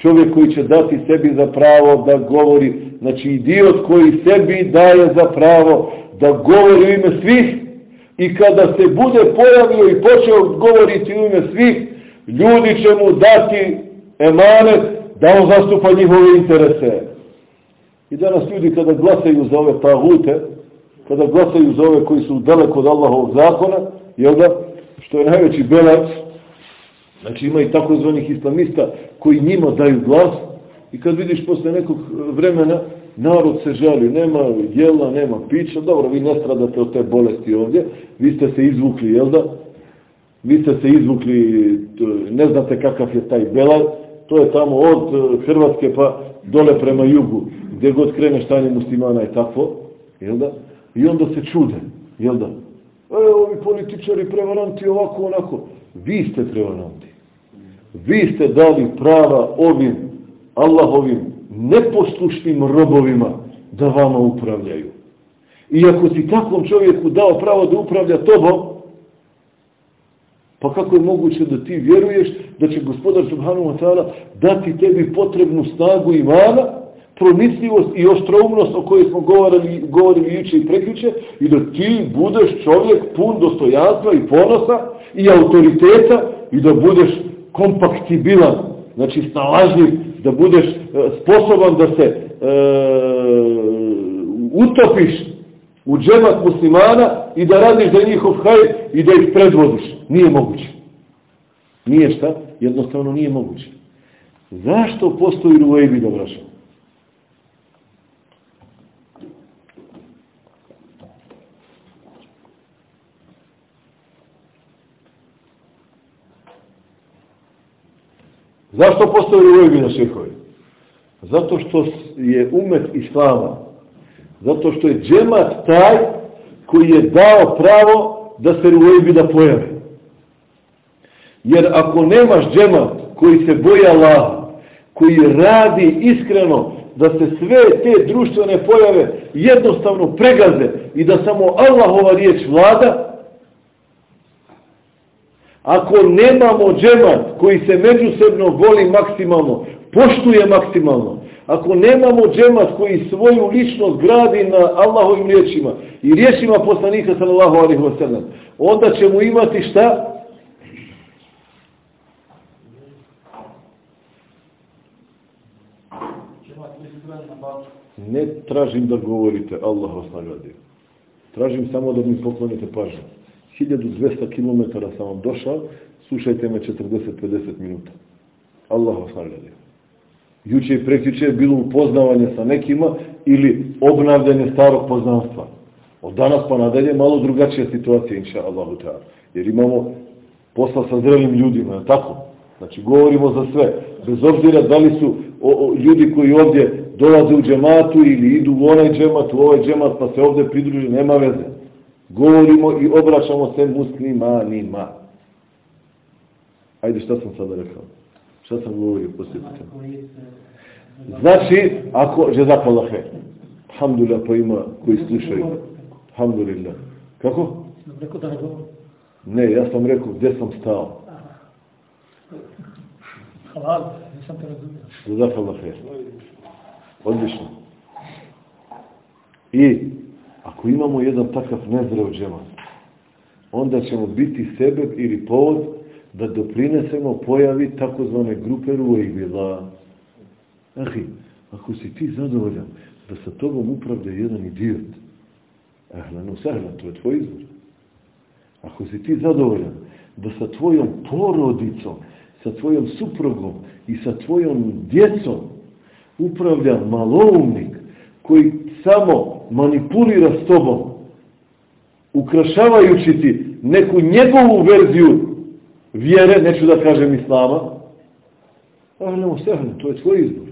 Čovjek koji će dati sebi za pravo da govori, znači idiot koji sebi daje za pravo da govori u ime svih i kada se bude pojavio i počeo govoriti u ime svih, ljudi će mu dati emanet da on zastupa njihove interese. I danas ljudi kada glasaju za ove tagute, kada glasaju za ove koji su daleko od Allahovog zakona, jel da, što je najveći belac, znači ima i takozvanih islamista koji njima daju glas i kad vidiš posle nekog vremena narod se žali, nema jela, nema pića, dobro, vi ne stradate od te bolesti ovdje, vi ste se izvukli, jel da? Vi ste se izvukli, ne znate kakav je taj belac, to je tamo od e, Hrvatske pa dole prema jugu, gdje god krene stanje muslimana je takvo, jel da? I onda se čude, jel da? E, ovi političari prevaranti ovako, onako. Vi ste prevaranti. Vi ste dali prava ovim Allahovim neposlušnim robovima da vama upravljaju. I ako si takvom čovjeku dao pravo da upravlja tobom, Pa kako je moguće da ti vjeruješ da će gospodar Subhanahu wa ta'ala dati tebi potrebnu snagu imana, promisljivost i ostroumnost o kojoj smo govorili, govorili juče i prekjuče i da ti budeš čovjek pun dostojanstva i ponosa i autoriteta i da budeš kompaktibilan, znači snalažljiv, da budeš e, sposoban da se e, utopiš u džemat muslimana i da radiš za njihov hajr i da ih predvodiš. Nije moguće. Nije šta? Jednostavno nije moguće. Zašto postoji ruvejbi da vraćamo? Zašto postoje ruvojbi na šehovi? Zato što je umet islama. Zato što je džemat taj koji je dao pravo da se ruvojbi da pojave. Jer ako nemaš džemat koji se boja Allah, koji radi iskreno da se sve te društvene pojave jednostavno pregaze i da samo Allahova riječ vlada, ako nemamo džemat koji se međusobno voli maksimalno, poštuje maksimalno, ako nemamo džemat koji svoju ličnost gradi na Allahovim riječima i riječima poslanika sallallahu alaihi wa sallam, onda ćemo imati šta? Ne tražim da govorite, Allah vas nagradio. Tražim samo da mi poklonite pažnju. 1200 km sam vam došao, slušajte me 40-50 minuta. Allah vas. Juče i prekjuče je bilo upoznavanje sa nekima ili obnavljanje starog poznanstva. Od danas pa nadalje malo drugačija situacija, inša Allahu ta'ala. Jer imamo posla sa zrelim ljudima, tako? Znači, govorimo za sve. Bez obzira da li su o, o, ljudi koji ovdje dolaze u džematu ili idu u onaj džemat, u ovaj džemat, pa se ovdje pridruži, nema veze. Govorimo i obraćamo se muslimanima. Ajde, šta sam sada rekao? Šta sam govorio, posjetite? Znači, ako, žezakalahe, alhamdulillah, pa ima koji slušaju. Alhamdulillah. Kako? Rekao da ne govorim. Ne, ja sam rekao gdje sam stao. Halal, nisam te razumio. Žezakalahe. Odlično. I ako imamo jedan takav nezdrav džemat, onda ćemo biti sebe ili povod da doprinesemo pojavi takozvane grupe ruejbila. Ahi, ako si ti zadovoljan da sa tobom upravlja jedan idiot, ehlan usahlan, to je tvoj izbor. Ako si ti zadovoljan da sa tvojom porodicom, sa tvojom suprugom i sa tvojom djecom upravlja maloumnik koji samo manipulira s tobom, ukrašavajući ti neku njegovu verziju vjere, neću da kažem islama, ahlemu sehne, to je tvoj izbor.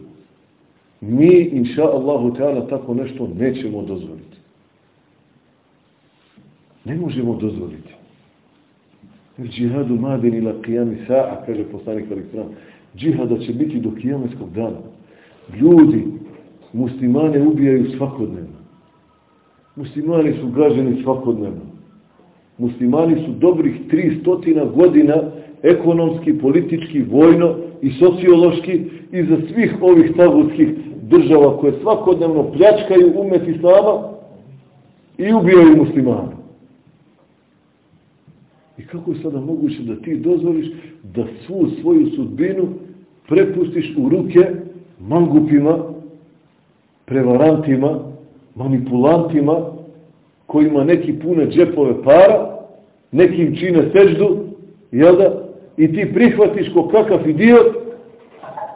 Mi, inša Allahu Teala, tako nešto nećemo dozvoliti. Ne možemo dozvoliti. Džihadu madin ila qiyami sa'a, kaže poslanik Ali Kram, džihada će biti do kijameskog dana. Ljudi, muslimane ubijaju svakodnevno. Muslimani su gaženi svakodnevno. Muslimani su dobrih 300 godina ekonomski, politički, vojno i sociološki iza svih ovih tagutskih država koje svakodnevno pljačkaju umet islama i ubijaju muslimana. I kako je sada moguće da ti dozvoliš da svu svoju sudbinu prepustiš u ruke mangupima, prevarantima, manipulantima, kojima neki pune džepove para, nekim čine seždu, jel da? I ti prihvatiš ko kakav idiot,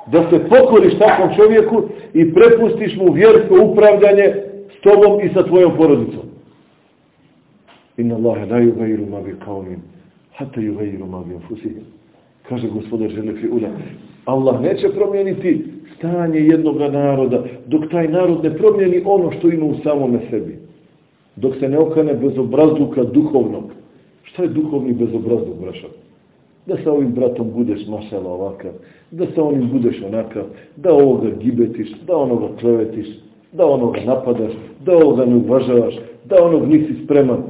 da se pokoriš takvom čovjeku i prepustiš mu vjersko upravljanje s tobom i sa tvojom porodicom. Inna Allahe la yugayru ma bi qawmin, hatta yugayru ma bi anfusihim. Kaže gospodar Želefi Ula, Allah neće promijeniti stanje jednog naroda, dok taj narod ne promijeni ono što ima u samome sebi. Dok se ne okane bezobrazluka duhovnog. Šta je duhovni bezobrazluk, braša? Da sa ovim bratom budeš mašala ovakav, da sa onim budeš onakav, da ovoga gibetiš, da onoga klevetiš, da onoga napadaš, da ovoga ne uvažavaš, da onog nisi spreman e,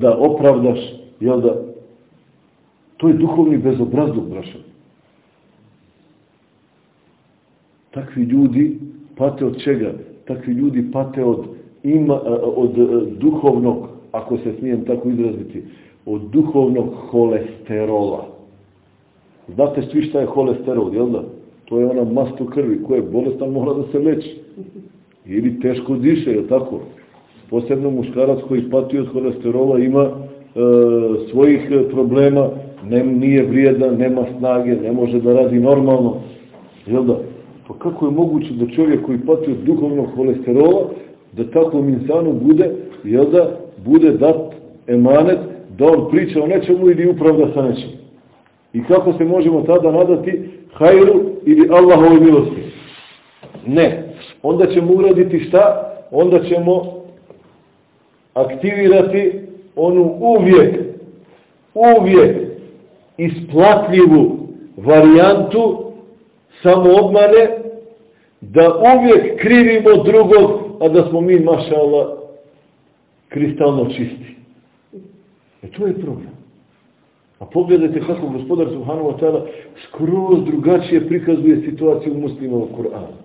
da opravdaš, jel da? To je duhovni bezobrazluk, braša. Takvi ljudi pate od čega? Takvi ljudi pate od, ima, od duhovnog, ako se smijem tako izraziti, od duhovnog holesterola. Znate svi šta je holesterol, jel da? To je ona mast u krvi koja je bolestan, mora da se leči. Ili teško diše, je tako? Posebno muškarac koji pati od holesterola ima e, svojih problema, ne, nije vrijedan, nema snage, ne može da radi normalno. Jel da? Pa kako je moguće da čovjek koji pati od duhovnog holesterola, da takvom insanu bude, jel da, bude dat emanet, da on priča o nečemu ili upravda sa nečim. I kako se možemo tada nadati hajru ili Allahovoj milosti? Ne. Onda ćemo uraditi šta? Onda ćemo aktivirati onu uvijek, uvijek isplatljivu varijantu samoobmane da uvijek krivimo drugog, a da smo mi, maša Allah, kristalno čisti. E to je problem. A pogledajte kako gospodar Subhanahu wa ta'ala skroz drugačije prikazuje situaciju muslima u Kur'anu.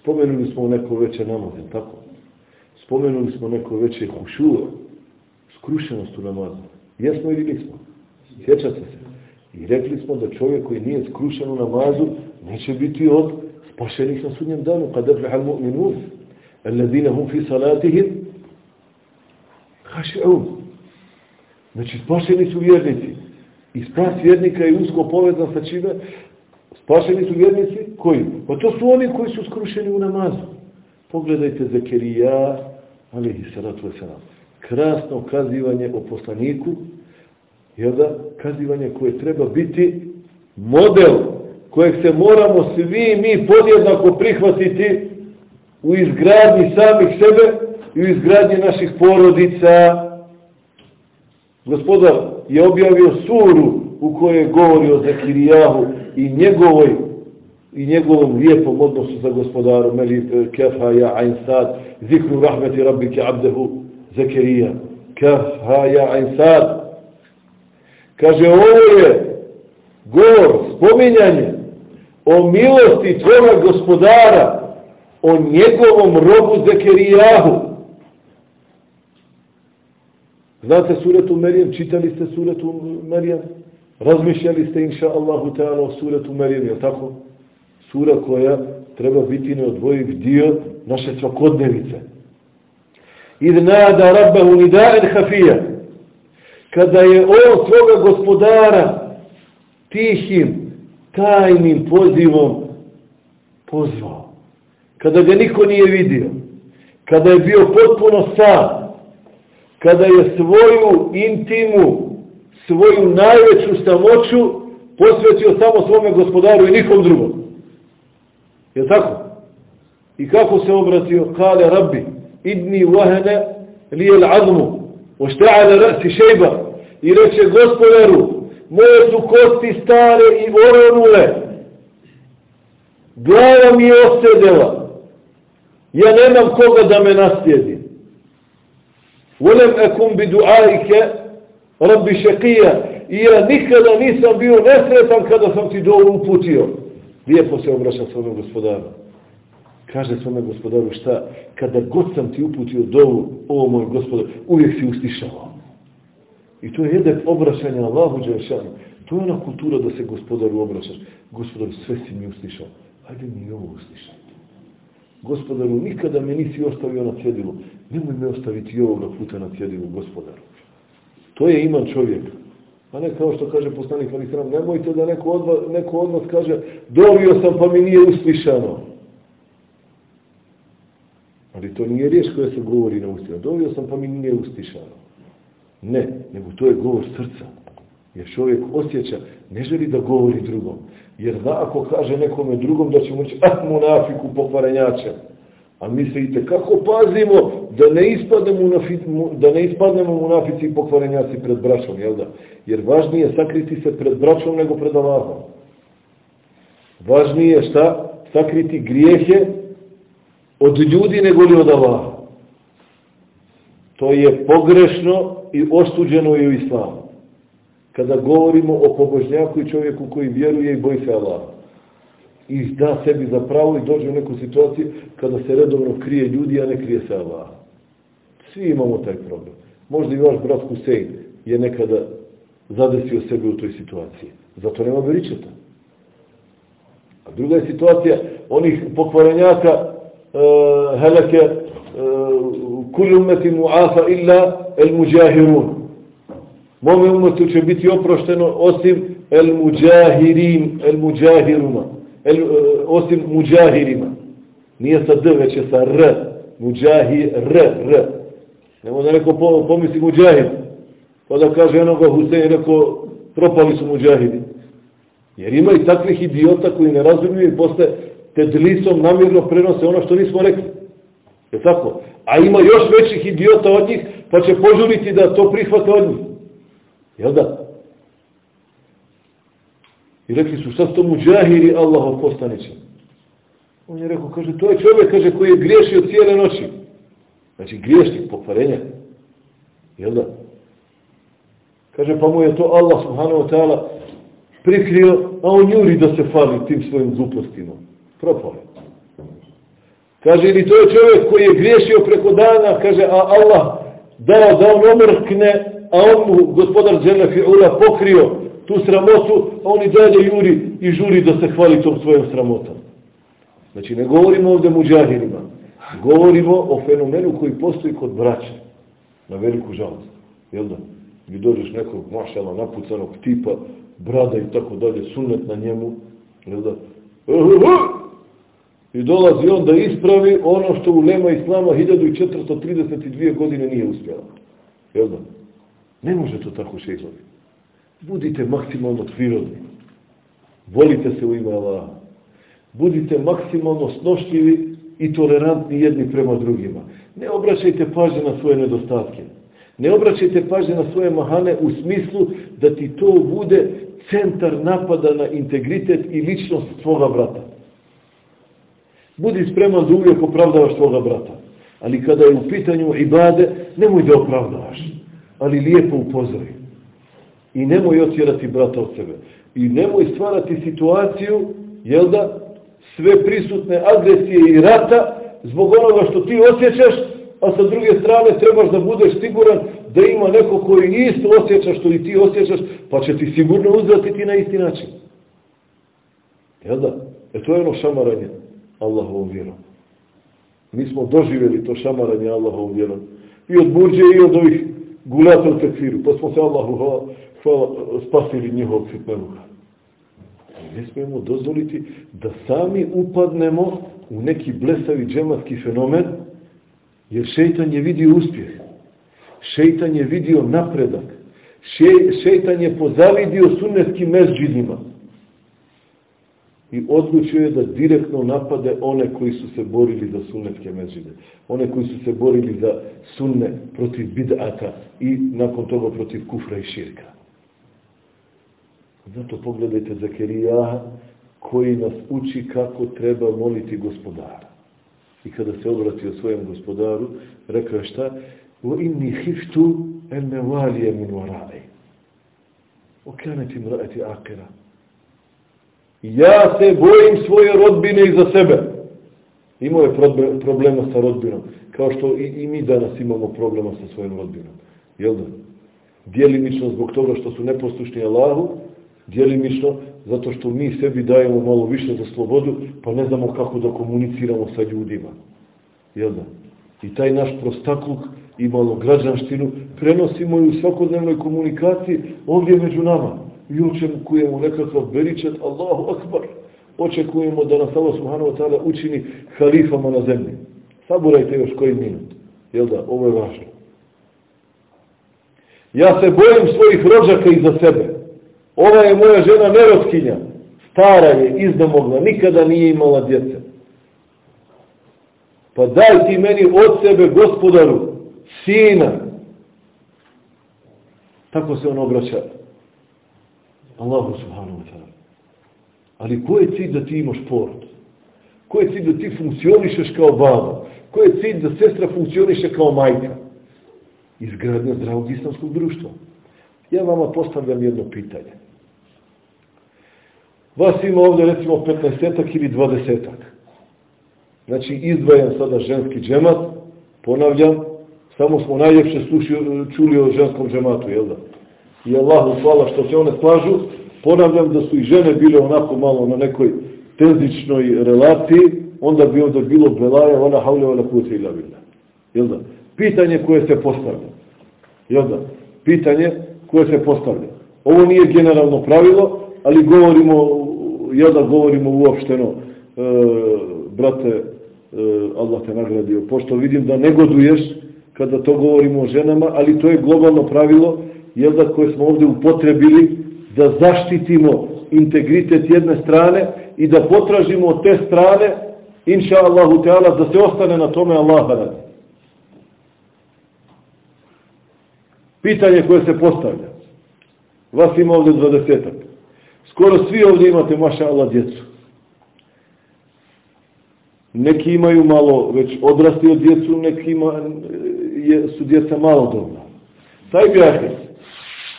Spomenuli smo neko veće namaze, tako? Spomenuli smo neko veće hušura, skrušenost u namazu. Jesmo ili nismo? Sjećate se? I rekli smo da čovjek koji nije skrušen u namazu neće biti od spašenih na sudnjem danu. Kad aflaha al-mu'minun, alladina hum fi salatihim, haši'un. Znači, spašeni su vjernici. I spas vjernika je usko povezan sa čime? Spašeni su vjernici koji? Pa to su oni koji su skrušeni u namazu. Pogledajte Zekerija, alihi salatu wasalam. Krasno kazivanje o poslaniku, jel da? Kazivanje koje treba biti model kojeg se moramo svi mi podjednako prihvatiti u izgradnji samih sebe i u izgradnji naših porodica. Gospodar je objavio suru u kojoj govori o Zekirijahu i njegovoj i njegovom lijepom odnosu za gospodaru Meli kefa ja ain sad zikru rahmeti rabbike abdehu Zekirija kefa ja ain sad. Kaže ovo je govor, spominjanje o milosti tvoga gospodara o njegovom robu Zekerijahu Znate suretu Merijem, čitali ste suretu Merijem, razmišljali ste inša Allahu ta'ala o suretu Merijem, je tako? Sura koja treba biti neodvojiv dio naše svakodnevice. Id nada rabbahu nida'en hafija. Kada je on svoga gospodara tihim, tajnim pozivom pozvao. Kada ga niko nije vidio. Kada je bio potpuno sam kada je svoju intimu, svoju najveću samoću posvetio samo svome gospodaru i nikom drugom. Je tako? I kako se obratio? Kale rabbi, idni wahene lijel azmu, ošta'ale rasi šejba. I reče gospodaru, moje su kosti stare i oronule. Glava mi je osjedela. Ja nemam koga da me naslijedi. Volem ekum bi duajike rabbi šekija. I ja nikada nisam bio nesretan kada sam ti dovu uputio. Lijepo se obraća svome gospodaru. Kaže svome gospodaru šta? Kada god sam ti uputio dovu, ovo moj gospodar, uvijek si ustišao. I to je jedan obraćanja Allahu Đelešanu. To je ona kultura da se gospodaru obraćaš. Gospodaru, sve si mi uslišao. Hajde mi ovo uslišati. Gospodaru, nikada me nisi ostavio na cjedilu. Nemoj me ostaviti ovoga puta na cjedilu, gospodaru. To je iman čovjeka. A ne kao što kaže poslanik Ali Sram, nemojte da neko od, vas, neko od vas kaže, dovio sam pa mi nije uslišano. Ali to nije riječ koja se govori na ustima. Dovio sam pa mi nije uslišano. Ne, nego to je govor srca. Jer čovjek osjeća, ne želi da govori drugom. Jer da ako kaže nekome drugom da će mu reći, ah, munafiku pokvarenjača. A mi se i kako pazimo da ne ispadnemo, da ne ispadnemo munafici i pokvarenjaci pred braćom, jel da? Jer važnije sakriti se pred braćom nego pred Allahom. Važnije šta? Sakriti grijehe od ljudi nego li od Allaha. To je pogrešno i osuđeno i u islamu. Kada govorimo o pobožnjaku i čovjeku koji vjeruje i boji se Allaha i da sebi za pravo i dođe u neku situaciju kada se redovno krije ljudi, a ne krije se Allah. Svi imamo taj problem. Možda i vaš brat Husein je nekada zadesio sebe u toj situaciji. Zato nema beričeta. A druga je situacija onih pokvarenjaka uh, heleke uh, kullu umeti mu'afa illa el muđahirun. Mome umetu će biti oprošteno osim el muđahirin, el e, osim muđahirima. Nije sa D, već je sa R. Muđahir, R, R. Nemo da neko pomisli muđahir. Pa da kaže enoga Husein, rekao, propali su muđahiri. Jer ima i takvih idiota koji ne razumiju i posle tedlisom namirno prenose ono što nismo rekli. Je tako? A ima još većih idiota od njih, pa će požuriti da to prihvate od njih. Jel da? I rekli su, sad to muđahiri Allahov postaniće. On je rekao, kaže, to je čovjek, kaže, koji je griješio cijele noći. Znači, griješnik, pokvarenja. Jel da? Kaže, pa mu je to Allah subhanahu wa ta'ala prikrio, a on juri da se fali tim svojim glupostima. Propao je. Kaže, ili to je čovjek koji je griješio preko dana, kaže, a Allah dao da on omrkne, a on mu, gospodar Đele Fi'ula, pokrio tu sramotu, a on i dalje juri i žuri da se hvali tom svojom sramotom. Znači, ne govorimo ovdje muđahirima, govorimo o fenomenu koji postoji kod braća, na veliku žalost. Jel da? Gdje dođeš nekog mašala napucanog tipa, brada i tako dalje, sunet na njemu, jel da? I dolazi on da ispravi ono što u Lema Islama 1432 godine nije uspjela. Jel da? Ne može to tako šehlovi. Budite maksimalno prirodni. Volite se u ime Allaha. Budite maksimalno snošljivi i tolerantni jedni prema drugima. Ne obraćajte pažnje na svoje nedostatke. Ne obraćajte pažnje na svoje mahane u smislu da ti to bude centar napada na integritet i ličnost svoga brata. Budi spreman da uvijek opravdavaš svoga brata. Ali kada je u pitanju ibade, nemoj da opravdavaš. Ali lijepo upozori. I nemoj otjerati brata od sebe. I nemoj stvarati situaciju, jel da, sve prisutne agresije i rata zbog onoga što ti osjećaš, a sa druge strane trebaš da budeš siguran da ima neko koji isto osjeća što i ti osjećaš, pa će ti sigurno uzvratiti na isti način. Jel da? E to je ono šamaranje Allahovom vjerom. Mi smo doživjeli to šamaranje Allahovom vjerom. I od burđe i od ovih gulata u tekfiru. Pa smo se Allahu hvala, hvala spasili njihov fitneluka. Ne smijemo dozvoliti da sami upadnemo u neki blesavi džematski fenomen, jer šeitan je vidio uspjeh. Šeitan je vidio napredak. Šeitan je pozavidio sunnetskim mezđidima i odlučio je da direktno napade one koji su se borili za sunnetske mezžide. One koji su se borili za sunne protiv bid'ata i nakon toga protiv kufra i širka. Zato pogledajte Zakerijaha koji nas uči kako treba moliti gospodara. I kada se obratio svojem gospodaru, rekao je šta? O inni hiftu en me valije min varaj. Okaneti mraeti akira. Ja se bojim svoje rodbine i za sebe. Imao je problema sa rodbinom. Kao što i, i mi danas imamo problema sa svojim rodbinom. Jel da? Dijelimično zbog toga što su neposlušni Allahu, dijelimično zato što mi sebi dajemo malo više za slobodu, pa ne znamo kako da komuniciramo sa ljudima. Jel da? I taj naš prostakluk i malo građanštinu prenosimo i u svakodnevnoj komunikaciji ovdje među nama. I očekujemo nekakav beričet, Allahu akbar. Očekujemo da nas Allah subhanahu wa ta'ala učini halifama na zemlji. Saburajte još koji minut. Jel da? Ovo je važno. Ja se bojim svojih rođaka iza sebe. Ova je moja žena nerotkinja. Stara je, izdomogla, nikada nije imala djece. Pa daj ti meni od sebe, gospodaru, sina. Tako se on obraća Allahu subhanahu wa ta'ala. Ali ko je cilj da ti imaš porod? Ko je cilj da ti funkcionišeš kao baba? Ko je cilj da sestra funkcioniše kao majka? Izgradnja zdravog islamskog društva. Ja vama postavljam jedno pitanje. Vas ima ovdje recimo 15 ili 20 -ak. Znači izdvajam sada ženski džemat, ponavljam, samo smo najljepše čuli o ženskom džematu, jel da? I Allahu hvala što se one slažu. Ponavljam da su i žene bile onako malo na nekoj tenzičnoj relaciji, onda bi onda bilo belaja, ona havle, ona kuće ila bila. Jel da? Pitanje koje se postavlja. Jel da? Pitanje koje se postavlja. Ovo nije generalno pravilo, ali govorimo, jel da govorimo uopšteno, e, brate, e, Allah te nagradio, pošto vidim da negoduješ kada to govorimo o ženama, ali to je globalno pravilo, jel da, koje smo ovdje upotrebili da zaštitimo integritet jedne strane i da potražimo od te strane, inša Allahu Teala, da se ostane na tome Allaha radi. Pitanje koje se postavlja. Vas ima ovdje dvadesetak. Skoro svi ovdje imate, maša Allah, djecu. Neki imaju malo već odrasti od djecu, neki ima, je, su djeca malo dobra. Taj bi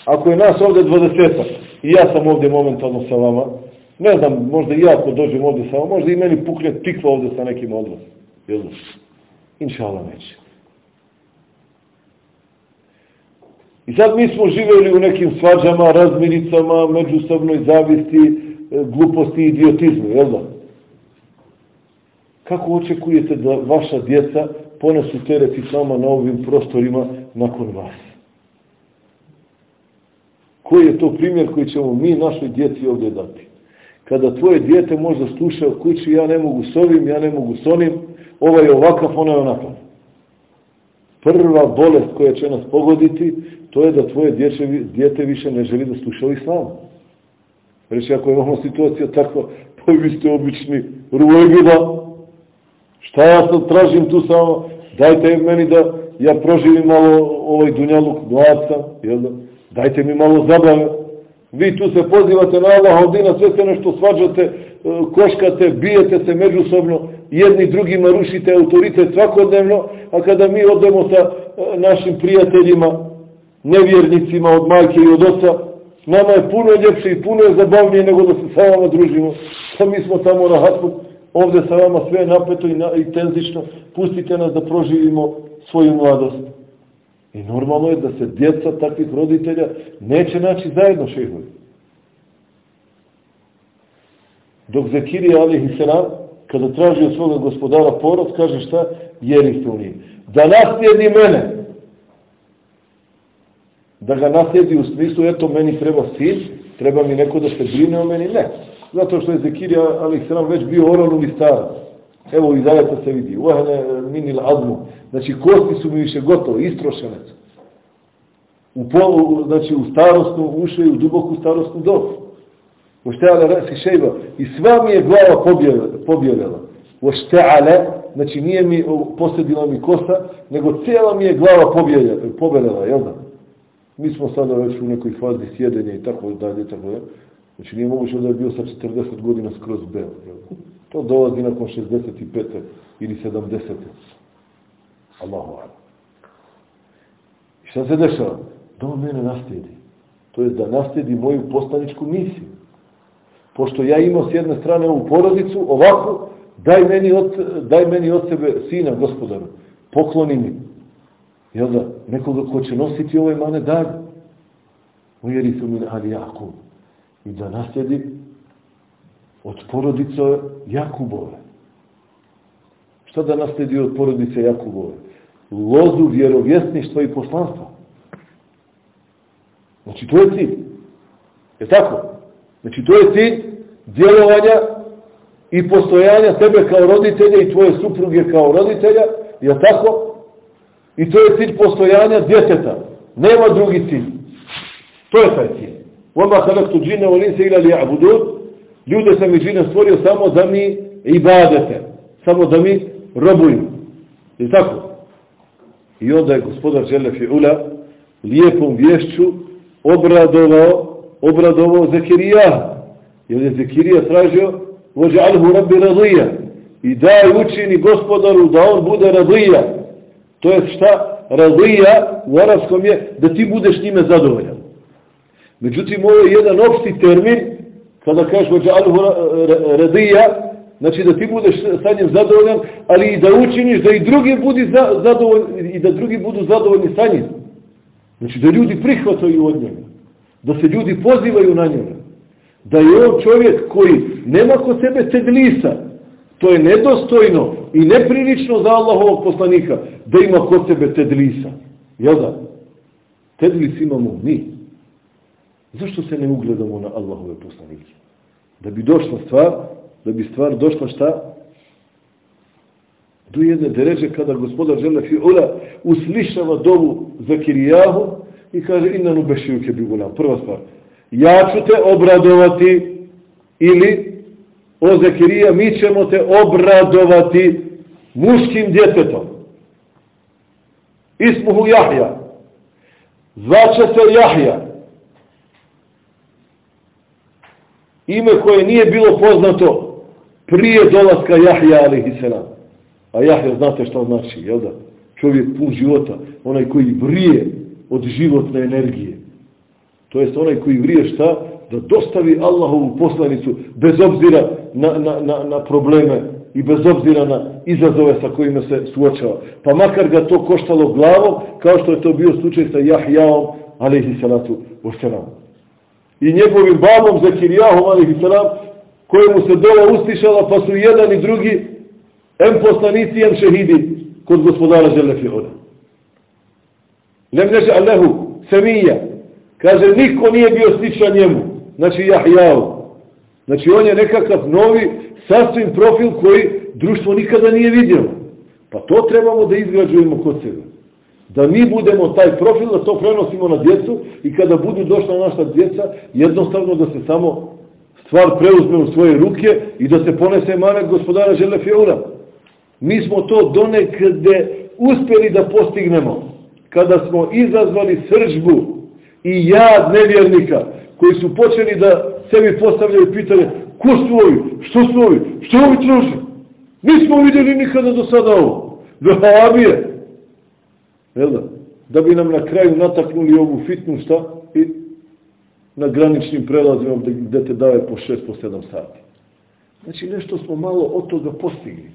ako je nas ovdje dvadesetak, i ja sam ovdje momentalno sa vama, ne znam, možda i ja ako dođem ovdje sa vama, možda i meni pukne tikva ovdje sa nekim od vas. Jel? Inša Allah neće. I sad mi smo živjeli u nekim svađama, razmiricama, međusobnoj zavisti, e, gluposti i idiotizmu, jel da? Kako očekujete da vaša djeca ponesu teret islama na ovim prostorima nakon vas? Koji je to primjer koji ćemo mi našoj djeci ovdje dati? Kada tvoje dijete možda sluša u kući, ja ne mogu s ovim, ja ne mogu s onim, ovaj je ovakav, ona je onakav. Prva bolest koja će nas pogoditi, to je da tvoje dječe, djete više ne želi da sluša o islamu. Reći, ako imamo situacija tako, pa vi ste obični ruvojgida, šta ja sad tražim tu samo, dajte meni da ja proživim malo ovaj dunjaluk, mlad sam, jel da? Dajte mi malo zabave. Vi tu se pozivate na Allah, odina, sve se nešto svađate, e, koškate, bijete se međusobno, jedni drugima rušite autoritet svakodnevno, a kada mi odemo sa e, našim prijateljima, nevjernicima od majke i od oca, nama je puno ljepše i puno je zabavnije nego da se sa vama družimo. Pa mi smo tamo na hatku, ovde sa vama sve napeto i, na, i tenzično, pustite nas da proživimo svoju mladost. I normalno je da se djeca takvih roditelja neće naći zajedno šehovi. Dok Zekirija alihi selam, kada traži od svoga gospodara porod, kaže šta? Jeriste u njih. Da naslijedi mene. Da ga naslijedi u smislu, eto, meni treba sin, treba mi neko da se brine o meni. Ne. Zato što je Zekirija alihi selam već bio oron u starac. Evo iz ajeta se vidi. Uhane minil admu. Znači kosti su mi više gotovo, istrošene su. U polu, znači u starostnu ušli, u duboku starostnu dobu. Ošteale rasi šejba. I sva mi je glava pobjelela. Ošteale, znači nije mi posjedila mi kosa, nego cijela mi je glava pobjelela, jel da? Mi smo sada već u nekoj fazi sjedenja i tako dalje, tako dalje. Znači nije moguće da je bio sa 40 godina skroz bel. Jel? To dolazi nakon 65. ili 70. Allahu ala. I šta se dešava? Da on mene nastedi. To je da nastedi moju postaničku misiju. Pošto ja imam s jedne strane ovu porodicu, ovako, daj meni od, daj meni od sebe sina, gospodaru. Pokloni mi. Jel da? Nekoga ko će nositi ove mane dalje. Ujeri su mi ali Jakub. I da nasledi od porodice Jakubove. Šta da nasledi od porodice Jakubove? Lozu vjerovjesništva i poslanstva. Znači, to je cilj. Je tako? Znači, to je cilj djelovanja i postojanja tebe kao roditelja i tvoje supruge kao roditelja. Je tako? I to je cilj postojanja djeteta. Nema drugi cilj. To je taj cilj. وَمَا خَلَقْتُ جِنَّ وَلِنْسَ إِلَا لِيَعْبُدُونَ Ljude sam i džine stvorio samo da mi ibadete, samo da mi robuju. Je tako? I onda je gospodar Želefi Ula lijepom vješću obradovao, obradovao Zekirija. Jer je Zekirija tražio vođalhu rabbi radija. I daj učini gospodaru da on bude radija. To je šta? Radija u arabskom je da ti budeš njime zadovoljan. Međutim, ovo je jedan opšti termin kada kažeš vođalhu radija, znači da ti budeš sa njim zadovoljan, ali i da učiniš da i drugi budi zadovoljni, i da drugi budu zadovoljni sa njim. Znači da ljudi prihvataju od njega. Da se ljudi pozivaju na njega. Da je on čovjek koji nema kod sebe tedlisa. To je nedostojno i neprilično za Allahovog poslanika da ima kod sebe tedlisa. Jel da? Tedlis imamo mi. Зашто се не угледамо на Аллахове посланици? Да би дошла ствар, да би ствар дошла шта? До да дереже када господар Желев и Оля услишава дову за Киријаго и каже инна ну беше јуќе би голям. Прва ствар. Ја ќе те обрадовати или о Закирија ми ќемо те обрадовати мушким дететом. Исмуху Јахја. Зваче се Јахја. Ime koje nije bilo poznato prije dolaska Jahja, alihi selam. A Jahja znate što znači, jel da? Čovjek pun života, onaj koji vrije od životne energije. To jest onaj koji vrije šta? Da dostavi Allahovu poslanicu bez obzira na, na, na, na probleme i bez obzira na izazove sa kojima se suočava. Pa makar ga to koštalo glavom, kao što je to bio slučaj sa Jahjaom, alaihi salatu wasalam. I njegovim babom Zakirijahom, alaihi salam, kojemu se dola ustišala, pa su jedan i drugi, em poslanici, em šehidi, kod gospodara Žele Fiora. Lem neže Allahu semija. Kaže, niko nije bio sličan njemu. Znači, Jahjavu. Znači, on je nekakav novi, sasvim profil koji društvo nikada nije vidjelo. Pa to trebamo da izgrađujemo kod sebe. Da mi budemo taj profil, da to prenosimo na djecu i kada budu došla naša djeca, jednostavno da se samo stvar preuzme u svoje ruke i da se ponese manak gospodara Žele Fiora. Mi smo to donekde uspjeli da postignemo kada smo izazvali sržbu i jad nevjernika koji su počeli da sebi postavljaju pitanje ko su ovi, što su ovi, što ovi troše? Nismo vidjeli nikada do sada ovo. Vahabije. Jel da? Da bi nam na kraju nataknuli ovu fitnu šta? I na graničnim prelazima gde te daje po 6, po 7 sati. Znači nešto smo malo od toga postigli.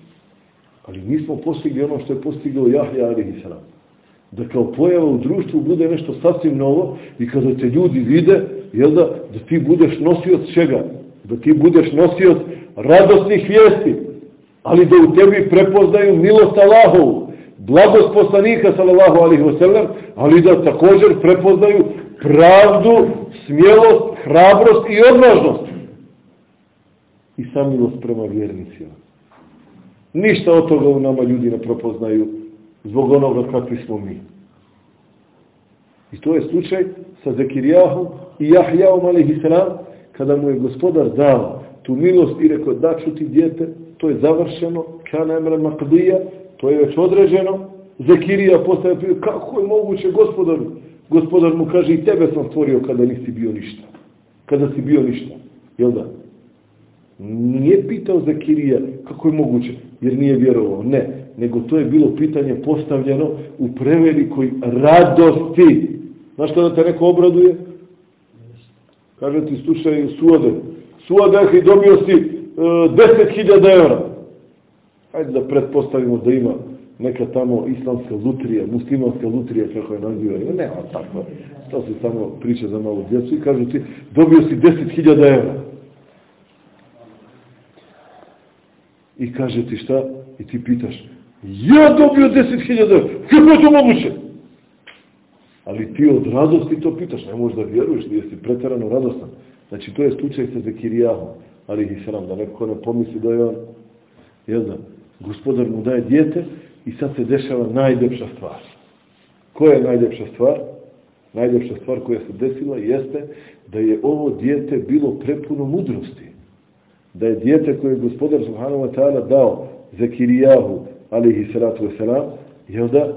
Ali nismo postigli ono što je postigao Jahja alihi salam. Da kao pojava u društvu bude nešto sasvim novo i kada te ljudi vide, jel da, da ti budeš nosioc čega? Da ti budeš nosioc radosnih vijesti, ali da u tebi prepoznaju milost Allahovu, blagost poslanika sallallahu alaihi wasallam, ali da također prepoznaju pravdu, smjelost, hrabrost i odvažnost. I samilost prema vjernicima. Ništa od toga u nama ljudi ne propoznaju zbog onoga kakvi smo mi. I to je slučaj sa Zekirijahom i Jahjaom alaihi salam, kada mu je gospodar dao tu milost i rekao da ću ti djete, to je završeno, kana emre makdija, to je već određeno. Zekirija postaje prije, kako je moguće gospodar? Gospodar mu kaže i tebe sam stvorio kada nisi bio ništa. Kada si bio ništa. Jel da? Nije pitao Zekirija kako je moguće, jer nije vjerovao. Ne, nego to je bilo pitanje postavljeno u prevelikoj radosti. Znaš kada te neko obraduje? Kaže ti, slušaj, suode. Suode i dobio si uh, 10.000 eura. Hajde da pretpostavimo da ima neka tamo islamska lutrija, muslimanska lutrija, kako je naziva. Nema tako. To se samo priča za malo djecu i kažu ti, dobio si 10.000 eura. I kaže ti šta? I ti pitaš, ja dobio 10.000 eura. Kako je to moguće? Ali ti od radosti to pitaš, ne možeš da vjeruješ, da jesi pretarano radostan. Znači, to je slučaj sa Zekirijahom, ali ih sram, da neko ne pomisli da je on, jel da, gospodar mu daje djete i sad se dešava najljepša stvar. Koja je najljepša stvar? Najljepša stvar koja se desila jeste da je ovo dijete bilo prepuno mudrosti. Da je dijete koje je gospodar Subhanahu wa ta'ala dao Zekirijahu, alihi salatu wasalam, jel da,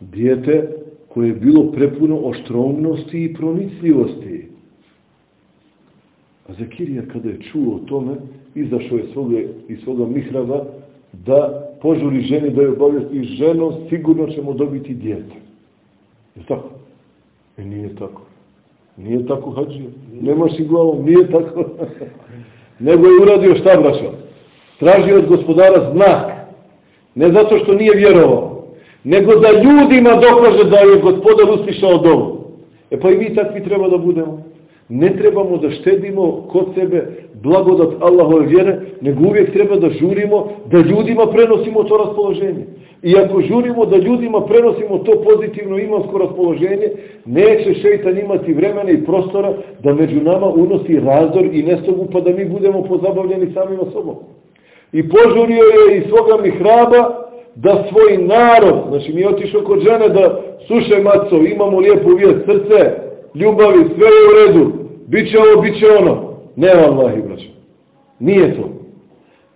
dijete koje je bilo prepuno oštromnosti i pronicljivosti. A Zekirija kada je čuo o tome, izašao je svoga, iz svoga mihraba da požuri ženi da je obavijesti ženo, sigurno ćemo dobiti djete. Je tako? E nije tako. Nije tako, hađio. Nemaš i glavom, nije tako. Nego je uradio šta, braćo? Tražio od gospodara znak. Ne zato što nije vjerovao, nego da ljudima dokaže da je gospodar uspišao dovu. E pa i mi takvi treba da budemo. Ne trebamo da štedimo kod sebe blagodat Allahove vjere, nego uvijek treba da žurimo, da ljudima prenosimo to raspoloženje. I ako žurimo da ljudima prenosimo to pozitivno imansko raspoloženje, neće šeitan imati vremena i prostora da među nama unosi razdor i nestogu pa da mi budemo pozabavljeni samima sobom. I požurio je i svoga mihraba da svoj narod, znači mi otišao kod žene da slušaj maco, imamo lijepu vijest, srce, ljubavi, sve je u redu, bit će ovo, bit će ono. Ne, Allahi, braćo. Nije to.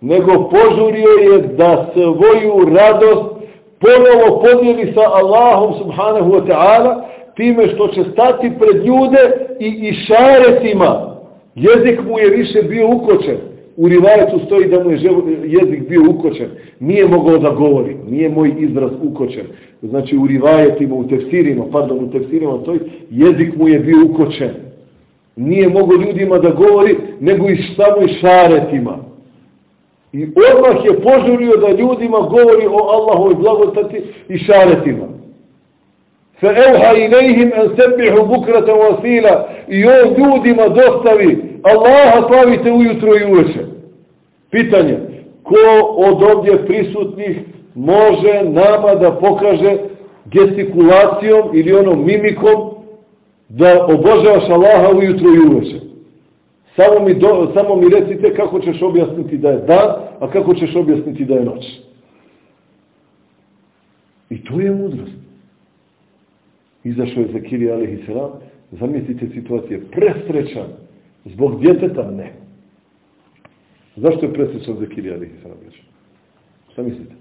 Nego požurio je da svoju radost ponovo podijeli sa Allahom subhanahu wa ta'ala time što će stati pred ljude i išaretima. Jezik mu je više bio ukočen. U rivajetu stoji da mu je jezik bio ukočen. Nije mogao da govori. Nije moj izraz ukočen. Znači u rivajetima, u tefsirima, pardon, u tefsirima stoji, jezik mu je bio ukočen. Nije mogao ljudima da govori, nego i samo i šaretima. I odmah je požurio da ljudima govori o Allahovoj blagotati i šaretima. Fa evha ilihim en sebihu bukrata wasila i on ljudima dostavi Allaha slavite ujutro i uveče. Pitanje, ko od ovdje prisutnih može nama da pokaže gestikulacijom ili onom mimikom da obožavaš Allaha ujutro i uveče? Samo mi, do, samo mi recite kako ćeš objasniti da je dan, a kako ćeš objasniti da je noć. I to je mudrost. Izašao je Zakirija salam, zamislite situacije, presrećan, zbog djeteta ne. Zašto je presrećan Zakirija salam? Šta mislite?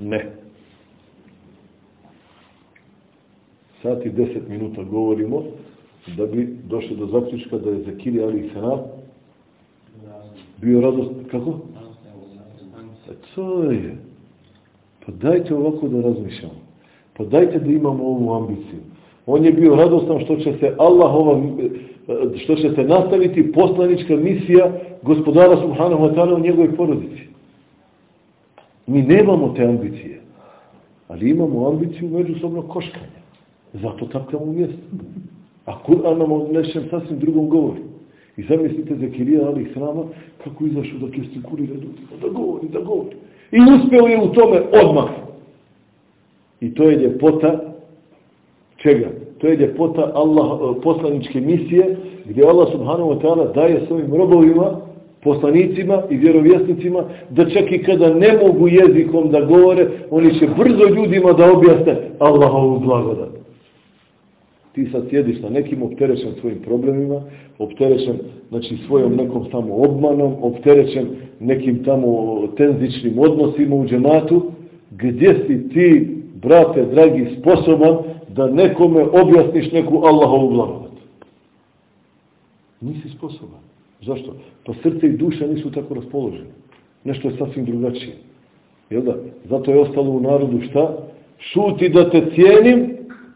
Ne. Sati deset minuta govorimo da bi došli do zaključka da je Zakirija alihi salam bio radost, kako? E, to je. Pa dajte ovako da razmišljamo. Pa dajte da imamo ovu ambiciju. On je bio radostan što će se Allah ova, što će se nastaviti poslanička misija gospodara Subhanahu wa ta'ala u njegovoj porodici. Mi nemamo te ambicije, ali imamo ambiciju međusobnog koškanja. Zato tapkamo u mjestu. A Kur'an nam o nešem sasvim drugom govori. I zamislite za Kirija Ali Srama kako izašao da gestikulira ljudima, da govori, da govori. I uspeo je u tome odmah. I to je ljepota čega? To je ljepota Allah, poslaničke misije gdje Allah subhanahu wa ta'ala daje svojim robovima, poslanicima i vjerovjesnicima da čak i kada ne mogu jezikom da govore, oni će brzo ljudima da objasne Allahovu blagodat. Ti sad sjediš na nekim opterećen svojim problemima, opterećen znači, svojom nekom samo obmanom, opterećen nekim tamo tenzičnim odnosima u džematu, gdje si ti, brate, dragi, sposoban da nekome objasniš neku Allahovu blagodat? Nisi sposoban. Zašto? Pa srce i duša nisu tako raspoložene. Nešto je sasvim drugačije. Jel da? Zato je ostalo u narodu šta? Šuti da te cijenim,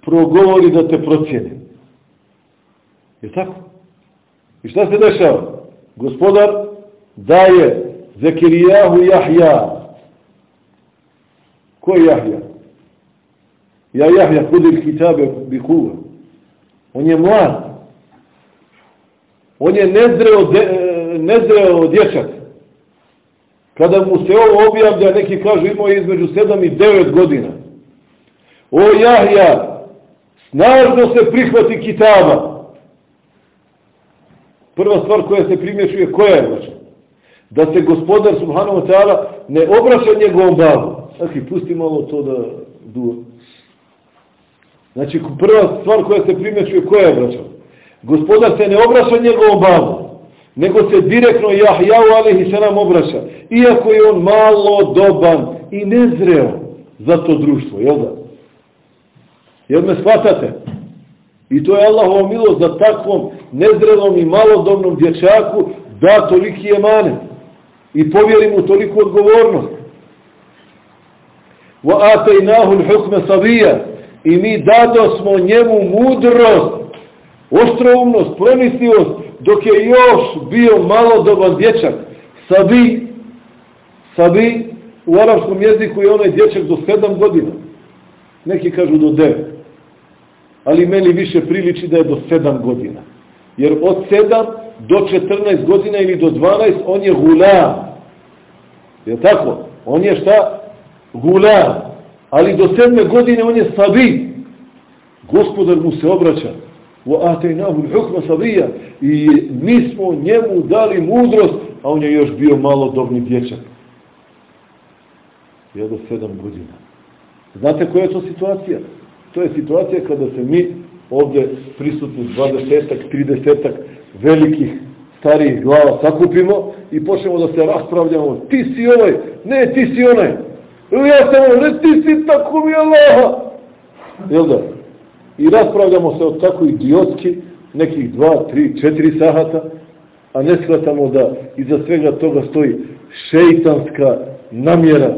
progovori da te procijenim. Je tako? I šta se dešava? Gospodar daje Zekirijahu Jahja. Ko je Jahja? Ja Jahja kudir kitabe bi kuva. On je mlad. On je nezreo, de, nezreo dječak. Kada mu se ovo objavlja, neki kažu imao je između 7 i 9 godina. O Jahja, snažno se prihvati kitaba. Prva stvar koja se primješuje, koja je znači? Da se gospodar subhanahu wa ta'ala ne obraća njegovom babu. Znači, pusti malo to da duva. Znači, prva stvar koja se primješuje, koja je vraća? Gospodar se ne obraća njegovom babu, nego se direktno Jahjavu alihi se nam obraća. Iako je on malo doban i nezreo za to društvo, jel da? Jel me shvatate? I to je Allahovo milost za takvom nezrelom i malodobnom dječaku da toliki emanet i povjeri mu toliku odgovornost. Atajnahu al-hukma sabija i mi dado smo njemu mudrost, ostroumnost, promisljivost dok je još bio malodoban dječak. Sabi, sabi u arapskom jeziku je onaj dječak do sedam godina. Neki kažu do devet ali meni više priliči da je do 7 godina. Jer od 7 do 14 godina ili do 12 on je gulam. Je tako? On je šta? Gulam. Ali do 7 godine on je sabi. Gospodar mu se obraća. Ataynahu al-hukma sabiyya i mi smo njemu dali mudrost, a on je još bio malo dobni dječak. Je do 7 godina. Znate koja je to situacija? To je situacija kada se mi ovdje prisutni 20-ak, 30-ak velikih starijih glava sakupimo i počnemo da se raspravljamo, ti si ovaj, ne ti si onaj, ili ja sam ovaj, ne ti si tako mi Allaha. Jel da? I raspravljamo se od tako idiotski, nekih dva, tri, četiri sahata, a ne shvatamo da iza svega toga stoji šeitanska namjera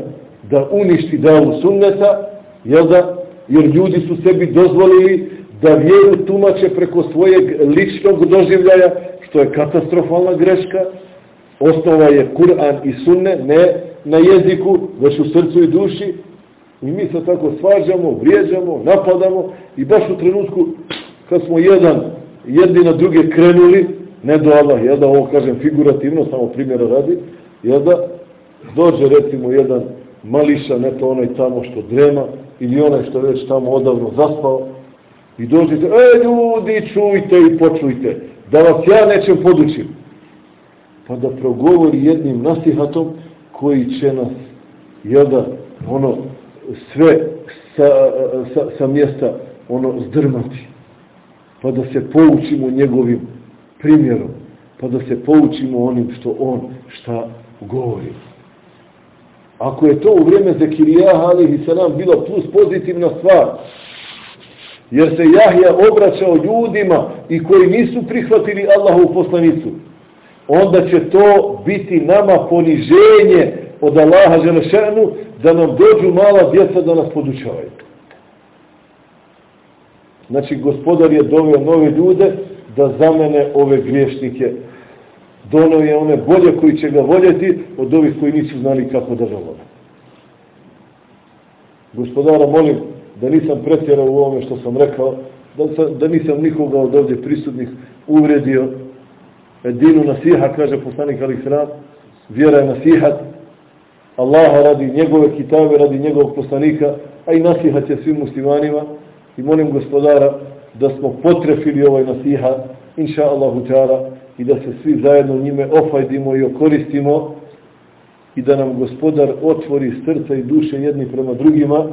da uništi davu sunneta, jel da? Jer ljudi su sebi dozvolili da vjeru tumače preko svojeg ličnog doživljaja, što je katastrofalna greška. Osnova je Kur'an i sunne, ne na jeziku, već u srcu i duši. I mi se tako svađamo, vrijeđamo, napadamo i baš u trenutku kad smo jedan, jedni na druge krenuli, ne do Allah, ja da ovo kažem figurativno, samo primjera radi, ja da dođe recimo jedan mališa, ne to onaj tamo što drema, ili onaj što već tamo odavno zaspao, i dođete, e ljudi, čujte i počujte, da vas ja nečem podučim. Pa da progovori jednim nasihatom koji će nas, jel da, ono, sve sa, sa, sa mjesta, ono, zdrmati. Pa da se poučimo njegovim primjerom. Pa da se poučimo onim što on šta govori. Ako je to u vrijeme Zekirijaha alihi salam bila plus pozitivna stvar, jer se Jahja obraćao ljudima i koji nisu prihvatili Allahu poslanicu, onda će to biti nama poniženje od Allaha Želešenu da nam dođu mala djeca da nas podučavaju. Znači, gospodar je doveo nove ljude da zamene ove griješnike. Dono je one bolje koji će ga voljeti od ovih koji nisu znali kako da ga vole. Gospodara, molim da nisam pretjerao u ovome što sam rekao, da, sam, da nisam nikoga od ovdje prisutnih uvredio. Dinu nasiha, kaže poslanik Ali Sram, vjera je nasihat, Allaha radi njegove kitabe, radi njegovog poslanika, a i nasihat je svim muslimanima. I molim gospodara da smo potrefili ovaj nasihat, inša Allahu ta'ala, i da se svi zajedno njime ofajdimo i okoristimo i da nam gospodar otvori srca i duše jedni prema drugima,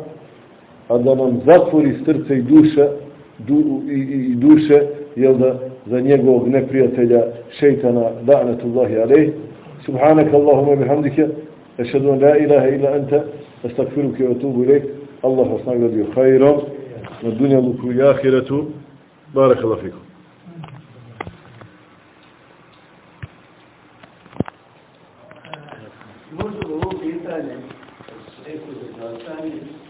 a da nam zatvori srce i duše, du, i, i, duše, jel da, za njegovog neprijatelja šeitana, da'natullahi alaih. Subhanak Allahumma bihamdike, ešhedu an la ilaha illa anta, astakfiruke wa tubu ilaik. Allah vas nagradio hajrom, na dunjaluku i ahiretu. Barakallahu fikum. 三月